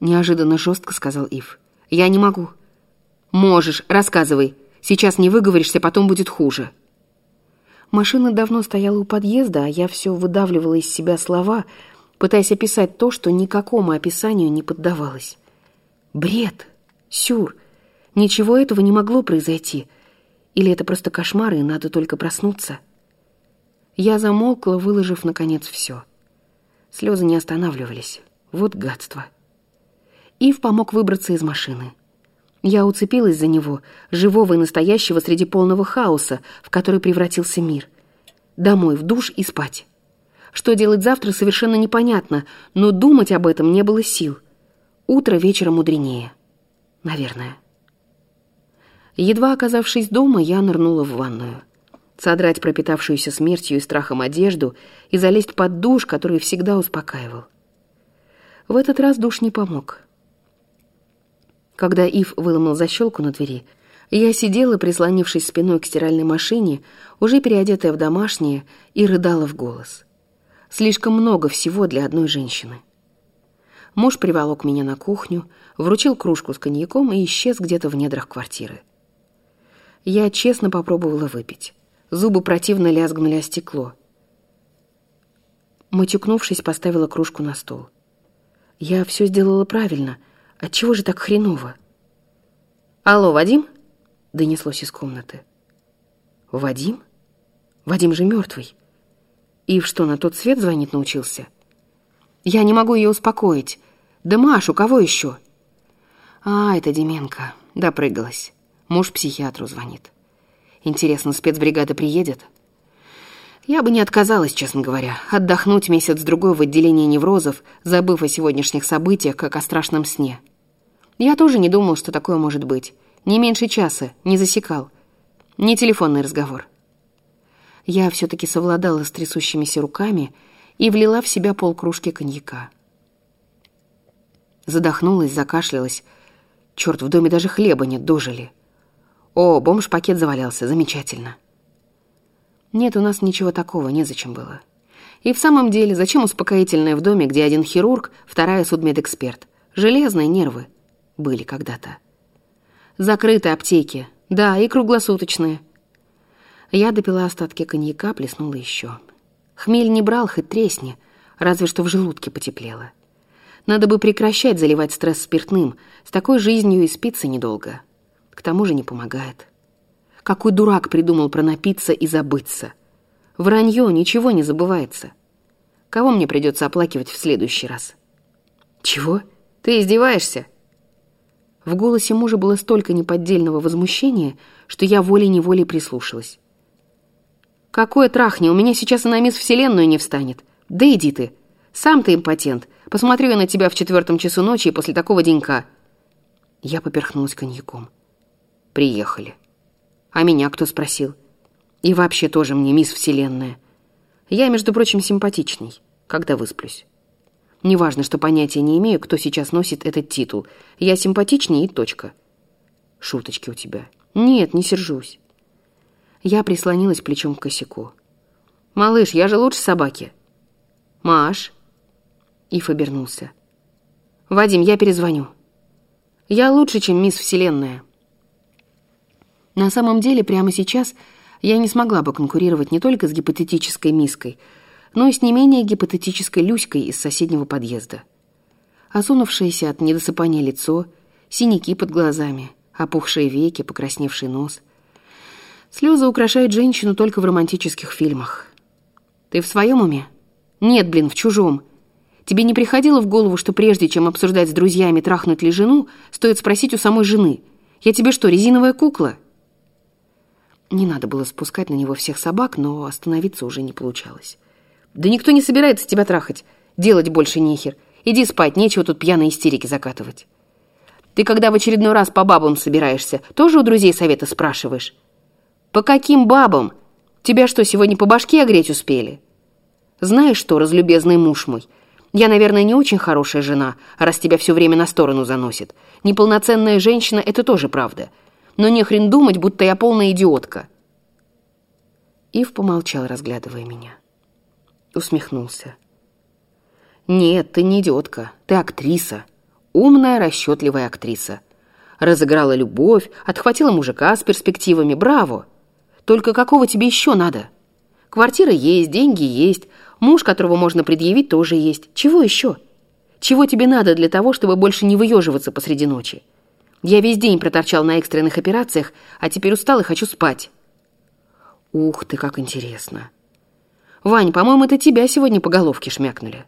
Неожиданно жестко сказал Ив. «Я не могу». «Можешь, рассказывай. Сейчас не выговоришься, потом будет хуже». Машина давно стояла у подъезда, а я все выдавливала из себя слова, пытаясь описать то, что никакому описанию не поддавалось. Бред, сюр, ничего этого не могло произойти. Или это просто кошмар, и надо только проснуться? Я замолкла, выложив, наконец, все. Слезы не останавливались. Вот гадство. Ив помог выбраться из машины. Я уцепилась за него, живого и настоящего среди полного хаоса, в который превратился мир. Домой, в душ и спать. Что делать завтра, совершенно непонятно, но думать об этом не было сил. Утро вечера мудренее. Наверное. Едва оказавшись дома, я нырнула в ванную. Содрать пропитавшуюся смертью и страхом одежду и залезть под душ, который всегда успокаивал. В этот раз душ не помог. Когда Ив выломал защелку на двери, я сидела, прислонившись спиной к стиральной машине, уже переодетая в домашнее, и рыдала в голос. Слишком много всего для одной женщины. Муж приволок меня на кухню, вручил кружку с коньяком и исчез где-то в недрах квартиры. Я честно попробовала выпить. Зубы противно лязгнули о стекло. Матюкнувшись, поставила кружку на стол. Я все сделала правильно — Отчего же так хреново? «Алло, Вадим?» — донеслось из комнаты. «Вадим? Вадим же мертвый. Ив что, на тот свет звонить научился? Я не могу ее успокоить. Да Маш, у кого еще?» «А, это Деменко. Допрыгалась. Муж психиатру звонит. Интересно, спецбригада приедет?» Я бы не отказалась, честно говоря, отдохнуть месяц-другой в отделении неврозов, забыв о сегодняшних событиях, как о страшном сне. Я тоже не думал, что такое может быть. Не меньше часа, не засекал. Не телефонный разговор. Я все-таки совладала с трясущимися руками и влила в себя полкружки коньяка. Задохнулась, закашлялась. Черт, в доме даже хлеба нет, дожили. О, бомж-пакет завалялся, замечательно. Нет, у нас ничего такого, незачем было. И в самом деле, зачем успокоительное в доме, где один хирург, вторая судмедэксперт? Железные нервы. Были когда-то. Закрыты аптеки. Да, и круглосуточная. Я допила остатки коньяка, плеснула еще. Хмель не брал, хоть тресни, разве что в желудке потеплело. Надо бы прекращать заливать стресс спиртным. С такой жизнью и спиться недолго. К тому же не помогает. Какой дурак придумал про напиться и забыться. Вранье, ничего не забывается. Кого мне придется оплакивать в следующий раз? Чего? Ты издеваешься? В голосе мужа было столько неподдельного возмущения, что я волей-неволей прислушалась. «Какое трахни? У меня сейчас на мисс Вселенную не встанет. Да иди ты. Сам ты импотент. Посмотрю я на тебя в четвертом часу ночи после такого денька». Я поперхнулась коньяком. «Приехали». «А меня кто спросил?» «И вообще тоже мне мисс Вселенная. Я, между прочим, симпатичный, когда высплюсь. Неважно, что понятия не имею, кто сейчас носит этот титул. Я симпатичнее и точка». «Шуточки у тебя». «Нет, не сержусь». Я прислонилась плечом к косяку. «Малыш, я же лучше собаки». «Маш». Ив обернулся. «Вадим, я перезвоню». «Я лучше, чем мисс Вселенная». На самом деле, прямо сейчас я не смогла бы конкурировать не только с гипотетической миской, но и с не менее гипотетической Люськой из соседнего подъезда. Осунувшееся от недосыпания лицо, синяки под глазами, опухшие веки, покрасневший нос. Слезы украшают женщину только в романтических фильмах. Ты в своем уме? Нет, блин, в чужом. Тебе не приходило в голову, что прежде чем обсуждать с друзьями, трахнуть ли жену, стоит спросить у самой жены. Я тебе что, резиновая кукла? Не надо было спускать на него всех собак, но остановиться уже не получалось. Да никто не собирается тебя трахать. Делать больше нехер. Иди спать, нечего тут пьяные истерики закатывать. Ты когда в очередной раз по бабам собираешься, тоже у друзей совета спрашиваешь? По каким бабам? Тебя что, сегодня по башке огреть успели? Знаешь что, разлюбезный муж мой, я, наверное, не очень хорошая жена, раз тебя все время на сторону заносит. Неполноценная женщина — это тоже правда. Но не хрен думать, будто я полная идиотка. Ив помолчал, разглядывая меня. Усмехнулся. «Нет, ты не идиотка, ты актриса. Умная, расчетливая актриса. Разыграла любовь, отхватила мужика с перспективами. Браво! Только какого тебе еще надо? Квартира есть, деньги есть, муж, которого можно предъявить, тоже есть. Чего еще? Чего тебе надо для того, чтобы больше не выеживаться посреди ночи? Я весь день проторчал на экстренных операциях, а теперь устал и хочу спать. Ух ты, как интересно. Вань, по-моему, это тебя сегодня по головке шмякнули.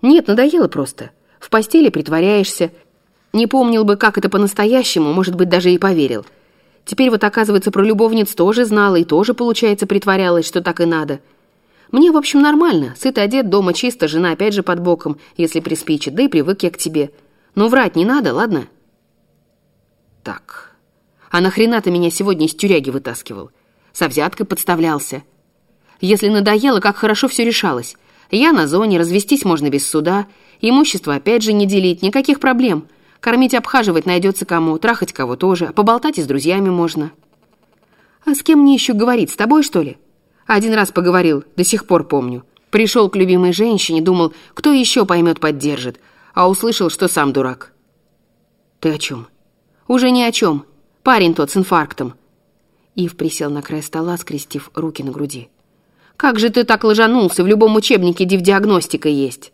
Нет, надоело просто. В постели притворяешься. Не помнил бы, как это по-настоящему, может быть, даже и поверил. Теперь вот, оказывается, про любовниц тоже знала и тоже, получается, притворялась, что так и надо. Мне, в общем, нормально. Сыт одет, дома чисто, жена опять же под боком, если приспичит, да и привык я к тебе. Но врать не надо, ладно? Так. А нахрена ты меня сегодня из тюряги вытаскивал? Со взяткой подставлялся. Если надоело, как хорошо все решалось. Я на зоне, развестись можно без суда. Имущество опять же не делить, никаких проблем. Кормить, обхаживать найдется кому, трахать кого тоже, а поболтать и с друзьями можно. А с кем мне еще говорить, с тобой, что ли? Один раз поговорил, до сих пор помню. Пришел к любимой женщине, думал, кто еще поймет, поддержит, а услышал, что сам дурак. Ты о чем? Уже ни о чем. Парень тот с инфарктом. Ив присел на край стола, скрестив руки на груди. Как же ты так ложанулся? В любом учебнике дивдиагностика есть.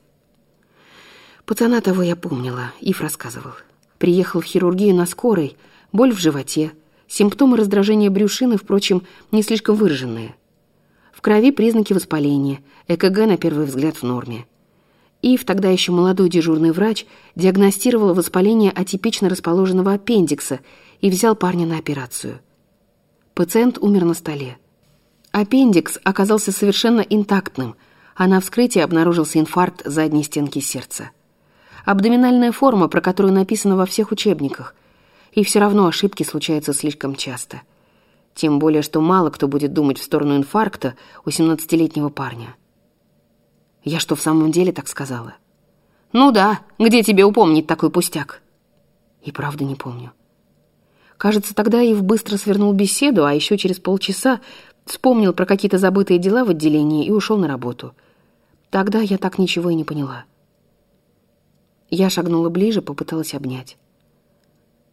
Пацана того я помнила, Ив рассказывал. Приехал в хирургию на скорой, боль в животе, симптомы раздражения брюшины, впрочем, не слишком выраженные. В крови признаки воспаления, ЭКГ на первый взгляд в норме. Ив, тогда еще молодой дежурный врач, диагностировал воспаление атипично расположенного аппендикса и взял парня на операцию. Пациент умер на столе. Аппендикс оказался совершенно интактным, а на вскрытии обнаружился инфаркт задней стенки сердца. Абдоминальная форма, про которую написано во всех учебниках. И все равно ошибки случаются слишком часто. Тем более, что мало кто будет думать в сторону инфаркта у 17-летнего парня. Я что, в самом деле так сказала? Ну да, где тебе упомнить такой пустяк? И правда не помню. Кажется, тогда Ив быстро свернул беседу, а еще через полчаса вспомнил про какие-то забытые дела в отделении и ушел на работу. Тогда я так ничего и не поняла. Я шагнула ближе, попыталась обнять.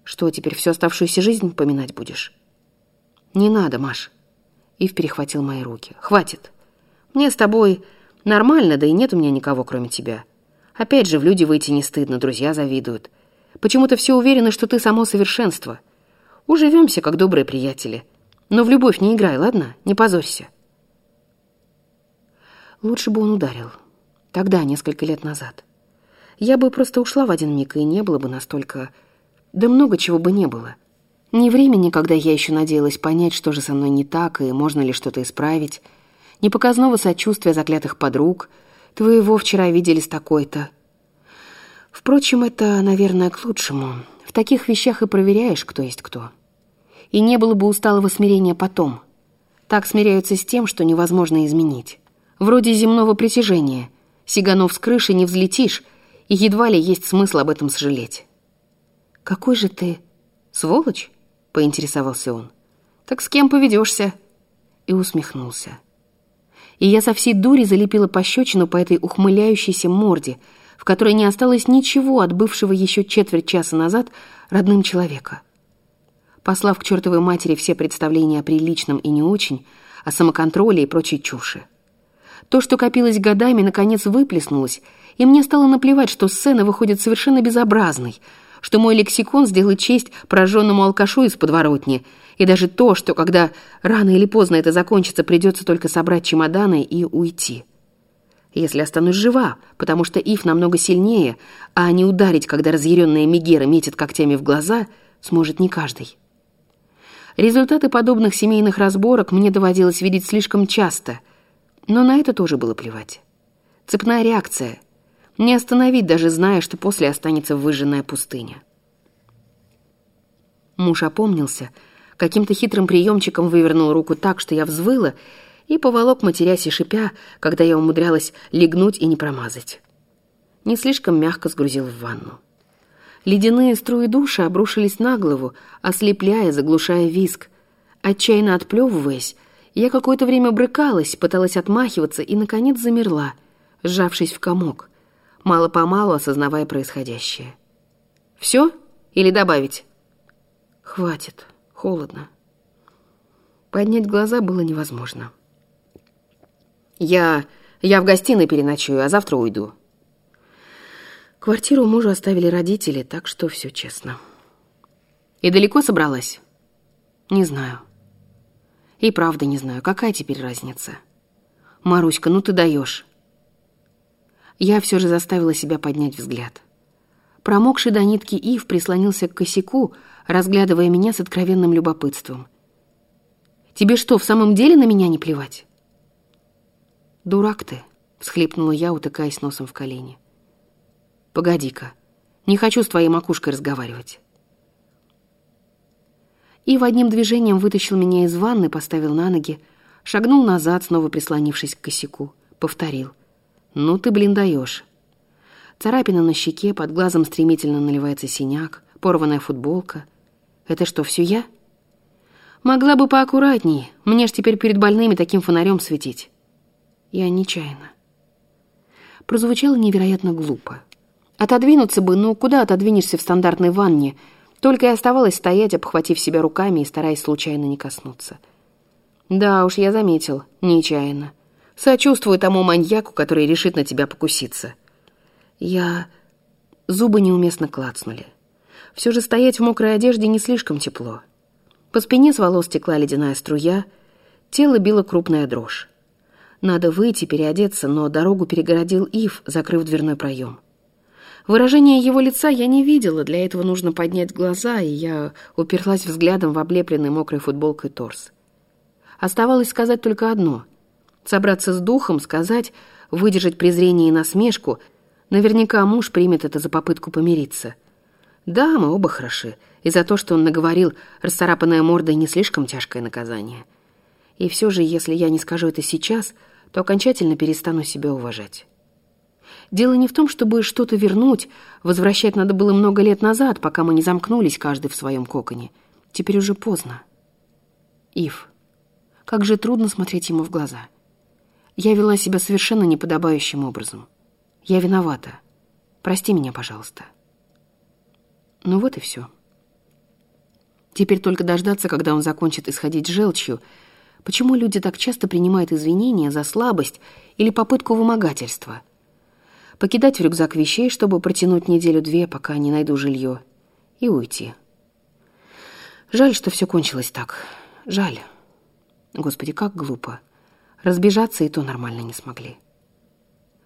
«Что, теперь всю оставшуюся жизнь поминать будешь?» «Не надо, Маш». Ив перехватил мои руки. «Хватит. Мне с тобой нормально, да и нет у меня никого, кроме тебя. Опять же, в люди выйти не стыдно, друзья завидуют. Почему-то все уверены, что ты само совершенство. Уживемся, как добрые приятели. Но в любовь не играй, ладно? Не позорься». Лучше бы он ударил. Тогда, несколько лет назад. Я бы просто ушла в один миг, и не было бы настолько... Да много чего бы не было. Ни времени, когда я еще надеялась понять, что же со мной не так, и можно ли что-то исправить. Ни показного сочувствия заклятых подруг. Твоего вчера видели с такой-то. Впрочем, это, наверное, к лучшему. В таких вещах и проверяешь, кто есть кто. И не было бы усталого смирения потом. Так смиряются с тем, что невозможно изменить. Вроде земного притяжения. Сиганов с крыши не взлетишь, и едва ли есть смысл об этом сожалеть. «Какой же ты сволочь?» — поинтересовался он. «Так с кем поведешься?» И усмехнулся. И я со всей дури залепила пощечину по этой ухмыляющейся морде, в которой не осталось ничего от бывшего еще четверть часа назад родным человека. Послав к чертовой матери все представления о приличном и не очень, о самоконтроле и прочей чуши. То, что копилось годами, наконец выплеснулось, и мне стало наплевать, что сцена выходит совершенно безобразной, что мой лексикон сделает честь пораженному алкашу из подворотни, и даже то, что когда рано или поздно это закончится, придется только собрать чемоданы и уйти. Если останусь жива, потому что Ив намного сильнее, а не ударить, когда разъяренная Мегера метит когтями в глаза, сможет не каждый. Результаты подобных семейных разборок мне доводилось видеть слишком часто, но на это тоже было плевать. Цепная реакция, не остановить, даже зная, что после останется выжженная пустыня. Муж опомнился, каким-то хитрым приемчиком вывернул руку так, что я взвыла, и поволок, матерясь и шипя, когда я умудрялась легнуть и не промазать. Не слишком мягко сгрузил в ванну. Ледяные струи душа обрушились на голову, ослепляя, заглушая виск. Отчаянно отплевываясь, я какое-то время брыкалась, пыталась отмахиваться и, наконец, замерла, сжавшись в комок — мало-помалу осознавая происходящее. «Все? Или добавить?» «Хватит. Холодно». Поднять глаза было невозможно. «Я... я в гостиной переночую, а завтра уйду». Квартиру мужу оставили родители, так что все честно. «И далеко собралась?» «Не знаю». «И правда не знаю. Какая теперь разница?» «Маруська, ну ты даешь. Я все же заставила себя поднять взгляд. Промокший до нитки Ив прислонился к косяку, разглядывая меня с откровенным любопытством. «Тебе что, в самом деле на меня не плевать?» «Дурак ты», — всхлипнула я, утыкаясь носом в колени. «Погоди-ка, не хочу с твоей макушкой разговаривать». И в одним движением вытащил меня из ванны, поставил на ноги, шагнул назад, снова прислонившись к косяку, повторил — «Ну ты, блин, даешь!» Царапина на щеке, под глазом стремительно наливается синяк, порванная футболка. «Это что, все я?» «Могла бы поаккуратней, мне ж теперь перед больными таким фонарем светить». Я нечаянно. Прозвучало невероятно глупо. Отодвинуться бы, ну куда отодвинешься в стандартной ванне? Только и оставалось стоять, обхватив себя руками и стараясь случайно не коснуться. Да уж, я заметил, нечаянно. Сочувствую тому маньяку, который решит на тебя покуситься. Я... Зубы неуместно клацнули. Все же стоять в мокрой одежде не слишком тепло. По спине с волос текла ледяная струя, тело било крупная дрожь. Надо выйти, переодеться, но дорогу перегородил Ив, закрыв дверной проем. Выражение его лица я не видела, для этого нужно поднять глаза, и я уперлась взглядом в облепленный мокрой футболкой торс. Оставалось сказать только одно — собраться с духом, сказать, выдержать презрение и насмешку. Наверняка муж примет это за попытку помириться. Да, мы оба хороши, и за то, что он наговорил, расцарапанная морда не слишком тяжкое наказание. И все же, если я не скажу это сейчас, то окончательно перестану себя уважать. Дело не в том, чтобы что-то вернуть, возвращать надо было много лет назад, пока мы не замкнулись каждый в своем коконе. Теперь уже поздно. Ив, как же трудно смотреть ему в глаза. Я вела себя совершенно неподобающим образом. Я виновата. Прости меня, пожалуйста. Ну вот и все. Теперь только дождаться, когда он закончит исходить желчью. Почему люди так часто принимают извинения за слабость или попытку вымогательства? Покидать в рюкзак вещей, чтобы протянуть неделю-две, пока не найду жилье, и уйти. Жаль, что все кончилось так. Жаль. Господи, как глупо. Разбежаться и то нормально не смогли.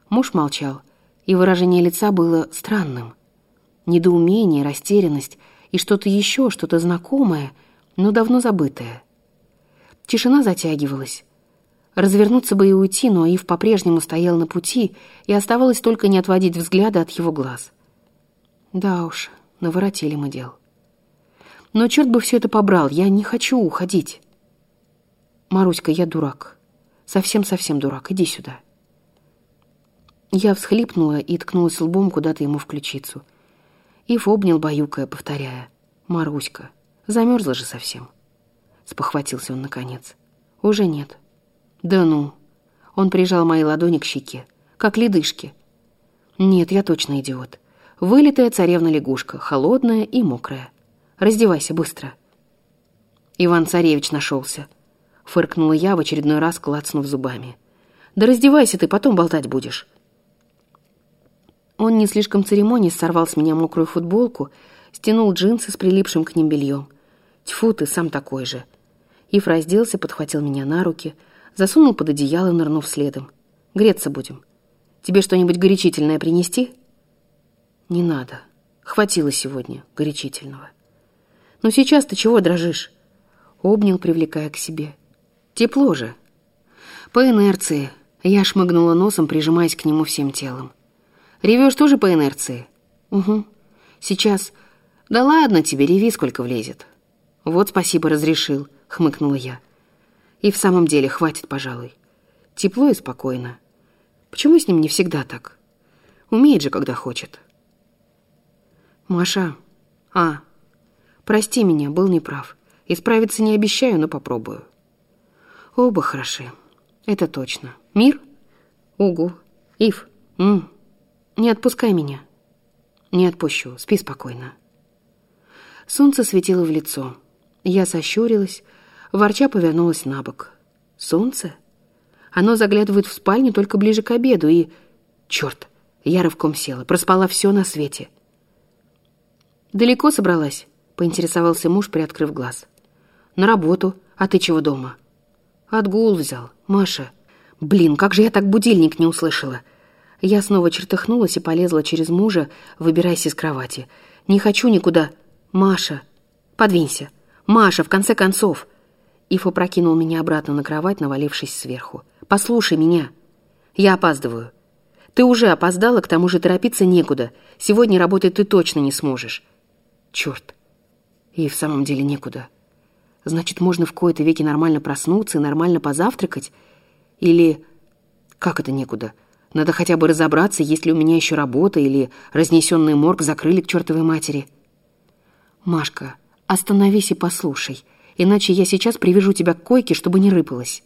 Муж молчал, и выражение лица было странным. Недоумение, растерянность и что-то еще, что-то знакомое, но давно забытое. Тишина затягивалась. Развернуться бы и уйти, но Ив по-прежнему стоял на пути, и оставалось только не отводить взгляда от его глаз. Да уж, наворотили мы дел. Но черт бы все это побрал, я не хочу уходить. Маруська, я дурак. Совсем-совсем дурак, иди сюда. Я всхлипнула и ткнулась лбом куда-то ему в ключицу. Ив обнял баюкая, повторяя. «Маруська, замерзла же совсем». Спохватился он наконец. «Уже нет». «Да ну». Он прижал мои ладони к щеке, как ледышки. «Нет, я точно идиот. Вылитая царевна-лягушка, холодная и мокрая. Раздевайся быстро». «Иван-царевич нашелся», — фыркнула я в очередной раз, клацнув зубами. «Да раздевайся ты, потом болтать будешь». Он не слишком церемонясь сорвал с меня мокрую футболку, стянул джинсы с прилипшим к ним бельем. Тьфу, ты сам такой же. Ив разделся, подхватил меня на руки, засунул под одеяло, нырнув следом. Греться будем. Тебе что-нибудь горячительное принести? Не надо. Хватило сегодня горячительного. Но сейчас ты чего дрожишь? Обнял, привлекая к себе. Тепло же. По инерции. Я шмыгнула носом, прижимаясь к нему всем телом. Ревешь тоже по инерции? Угу. Сейчас... Да ладно тебе, реви, сколько влезет. Вот спасибо, разрешил, хмыкнула я. И в самом деле хватит, пожалуй. Тепло и спокойно. Почему с ним не всегда так? Умеет же, когда хочет. Маша. А. Прости меня, был неправ. Исправиться не обещаю, но попробую. Оба хороши. Это точно. Мир? Угу. Ив. М. Не отпускай меня. Не отпущу. Спи спокойно. Солнце светило в лицо. Я сощурилась, ворча повернулась на бок. Солнце? Оно заглядывает в спальню только ближе к обеду и... Черт! Я рывком села, проспала все на свете. «Далеко собралась?» — поинтересовался муж, приоткрыв глаз. «На работу. А ты чего дома?» «Отгул взял. Маша. Блин, как же я так будильник не услышала!» Я снова чертыхнулась и полезла через мужа, выбираясь из кровати. «Не хочу никуда. Маша! Подвинься! Маша, в конце концов!» Иф опрокинул меня обратно на кровать, навалившись сверху. «Послушай меня. Я опаздываю. Ты уже опоздала, к тому же торопиться некуда. Сегодня работать ты точно не сможешь». «Черт! И в самом деле некуда. Значит, можно в кои-то веки нормально проснуться и нормально позавтракать? Или... Как это некуда?» Надо хотя бы разобраться, есть ли у меня еще работа или разнесенный морг закрыли к чертовой матери. Машка, остановись и послушай, иначе я сейчас привяжу тебя к койке, чтобы не рыпалась.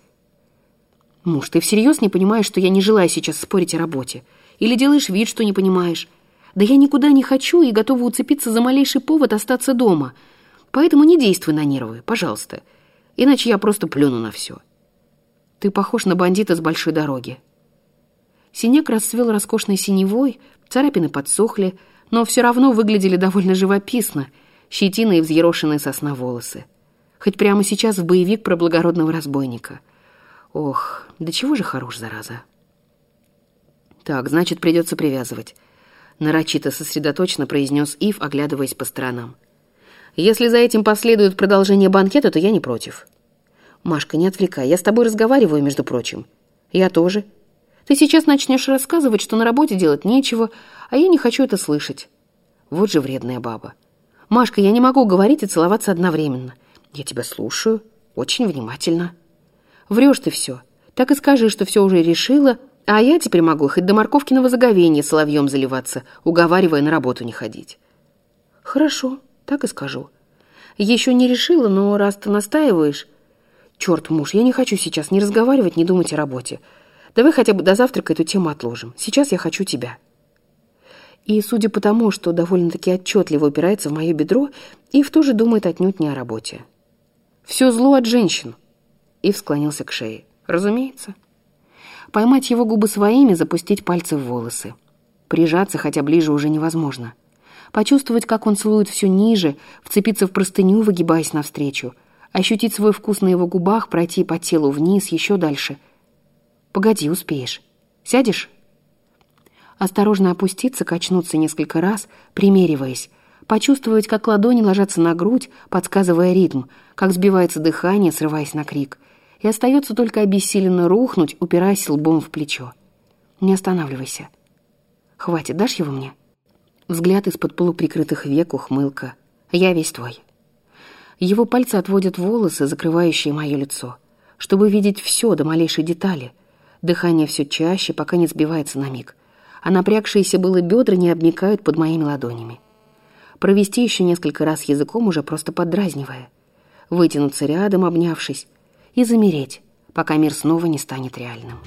Муж, ты всерьез не понимаешь, что я не желаю сейчас спорить о работе? Или делаешь вид, что не понимаешь? Да я никуда не хочу и готова уцепиться за малейший повод остаться дома. Поэтому не действуй на нервы, пожалуйста. Иначе я просто плюну на все. Ты похож на бандита с большой дороги. Синяк расцвел роскошной синевой, царапины подсохли, но все равно выглядели довольно живописно, щетина взъерошенные сосна волосы. Хоть прямо сейчас в боевик про благородного разбойника. Ох, да чего же хорош, зараза. Так, значит, придется привязывать. Нарочито сосредоточенно произнес Ив, оглядываясь по сторонам. Если за этим последует продолжение банкета, то я не против. Машка, не отвлекай, я с тобой разговариваю, между прочим. Я тоже. Ты сейчас начнешь рассказывать, что на работе делать нечего, а я не хочу это слышать. Вот же вредная баба. Машка, я не могу говорить и целоваться одновременно. Я тебя слушаю, очень внимательно. Врешь ты все. Так и скажи, что все уже решила, а я теперь могу хоть до морковкиного заговения соловьем заливаться, уговаривая на работу не ходить. Хорошо, так и скажу. Еще не решила, но раз ты настаиваешь... Черт, муж, я не хочу сейчас ни разговаривать, ни думать о работе. Давай хотя бы до завтрака эту тему отложим. Сейчас я хочу тебя». И, судя по тому, что довольно-таки отчетливо упирается в мое бедро, Ив тоже думает отнюдь не о работе. «Все зло от женщин!» Ив склонился к шее. «Разумеется». Поймать его губы своими, запустить пальцы в волосы. Прижаться хотя ближе уже невозможно. Почувствовать, как он целует все ниже, вцепиться в простыню, выгибаясь навстречу. Ощутить свой вкус на его губах, пройти по телу вниз, еще дальше. «Погоди, успеешь. Сядешь?» Осторожно опуститься, качнуться несколько раз, примериваясь. Почувствовать, как ладони ложатся на грудь, подсказывая ритм, как сбивается дыхание, срываясь на крик. И остается только обессиленно рухнуть, упираясь лбом в плечо. Не останавливайся. Хватит, дашь его мне? Взгляд из-под полуприкрытых век, ухмылка. Я весь твой. Его пальцы отводят волосы, закрывающие мое лицо, чтобы видеть все до малейшей детали. Дыхание все чаще, пока не сбивается на миг а напрягшиеся было бедра не обмикают под моими ладонями. Провести еще несколько раз языком, уже просто поддразнивая. Вытянуться рядом, обнявшись, и замереть, пока мир снова не станет реальным.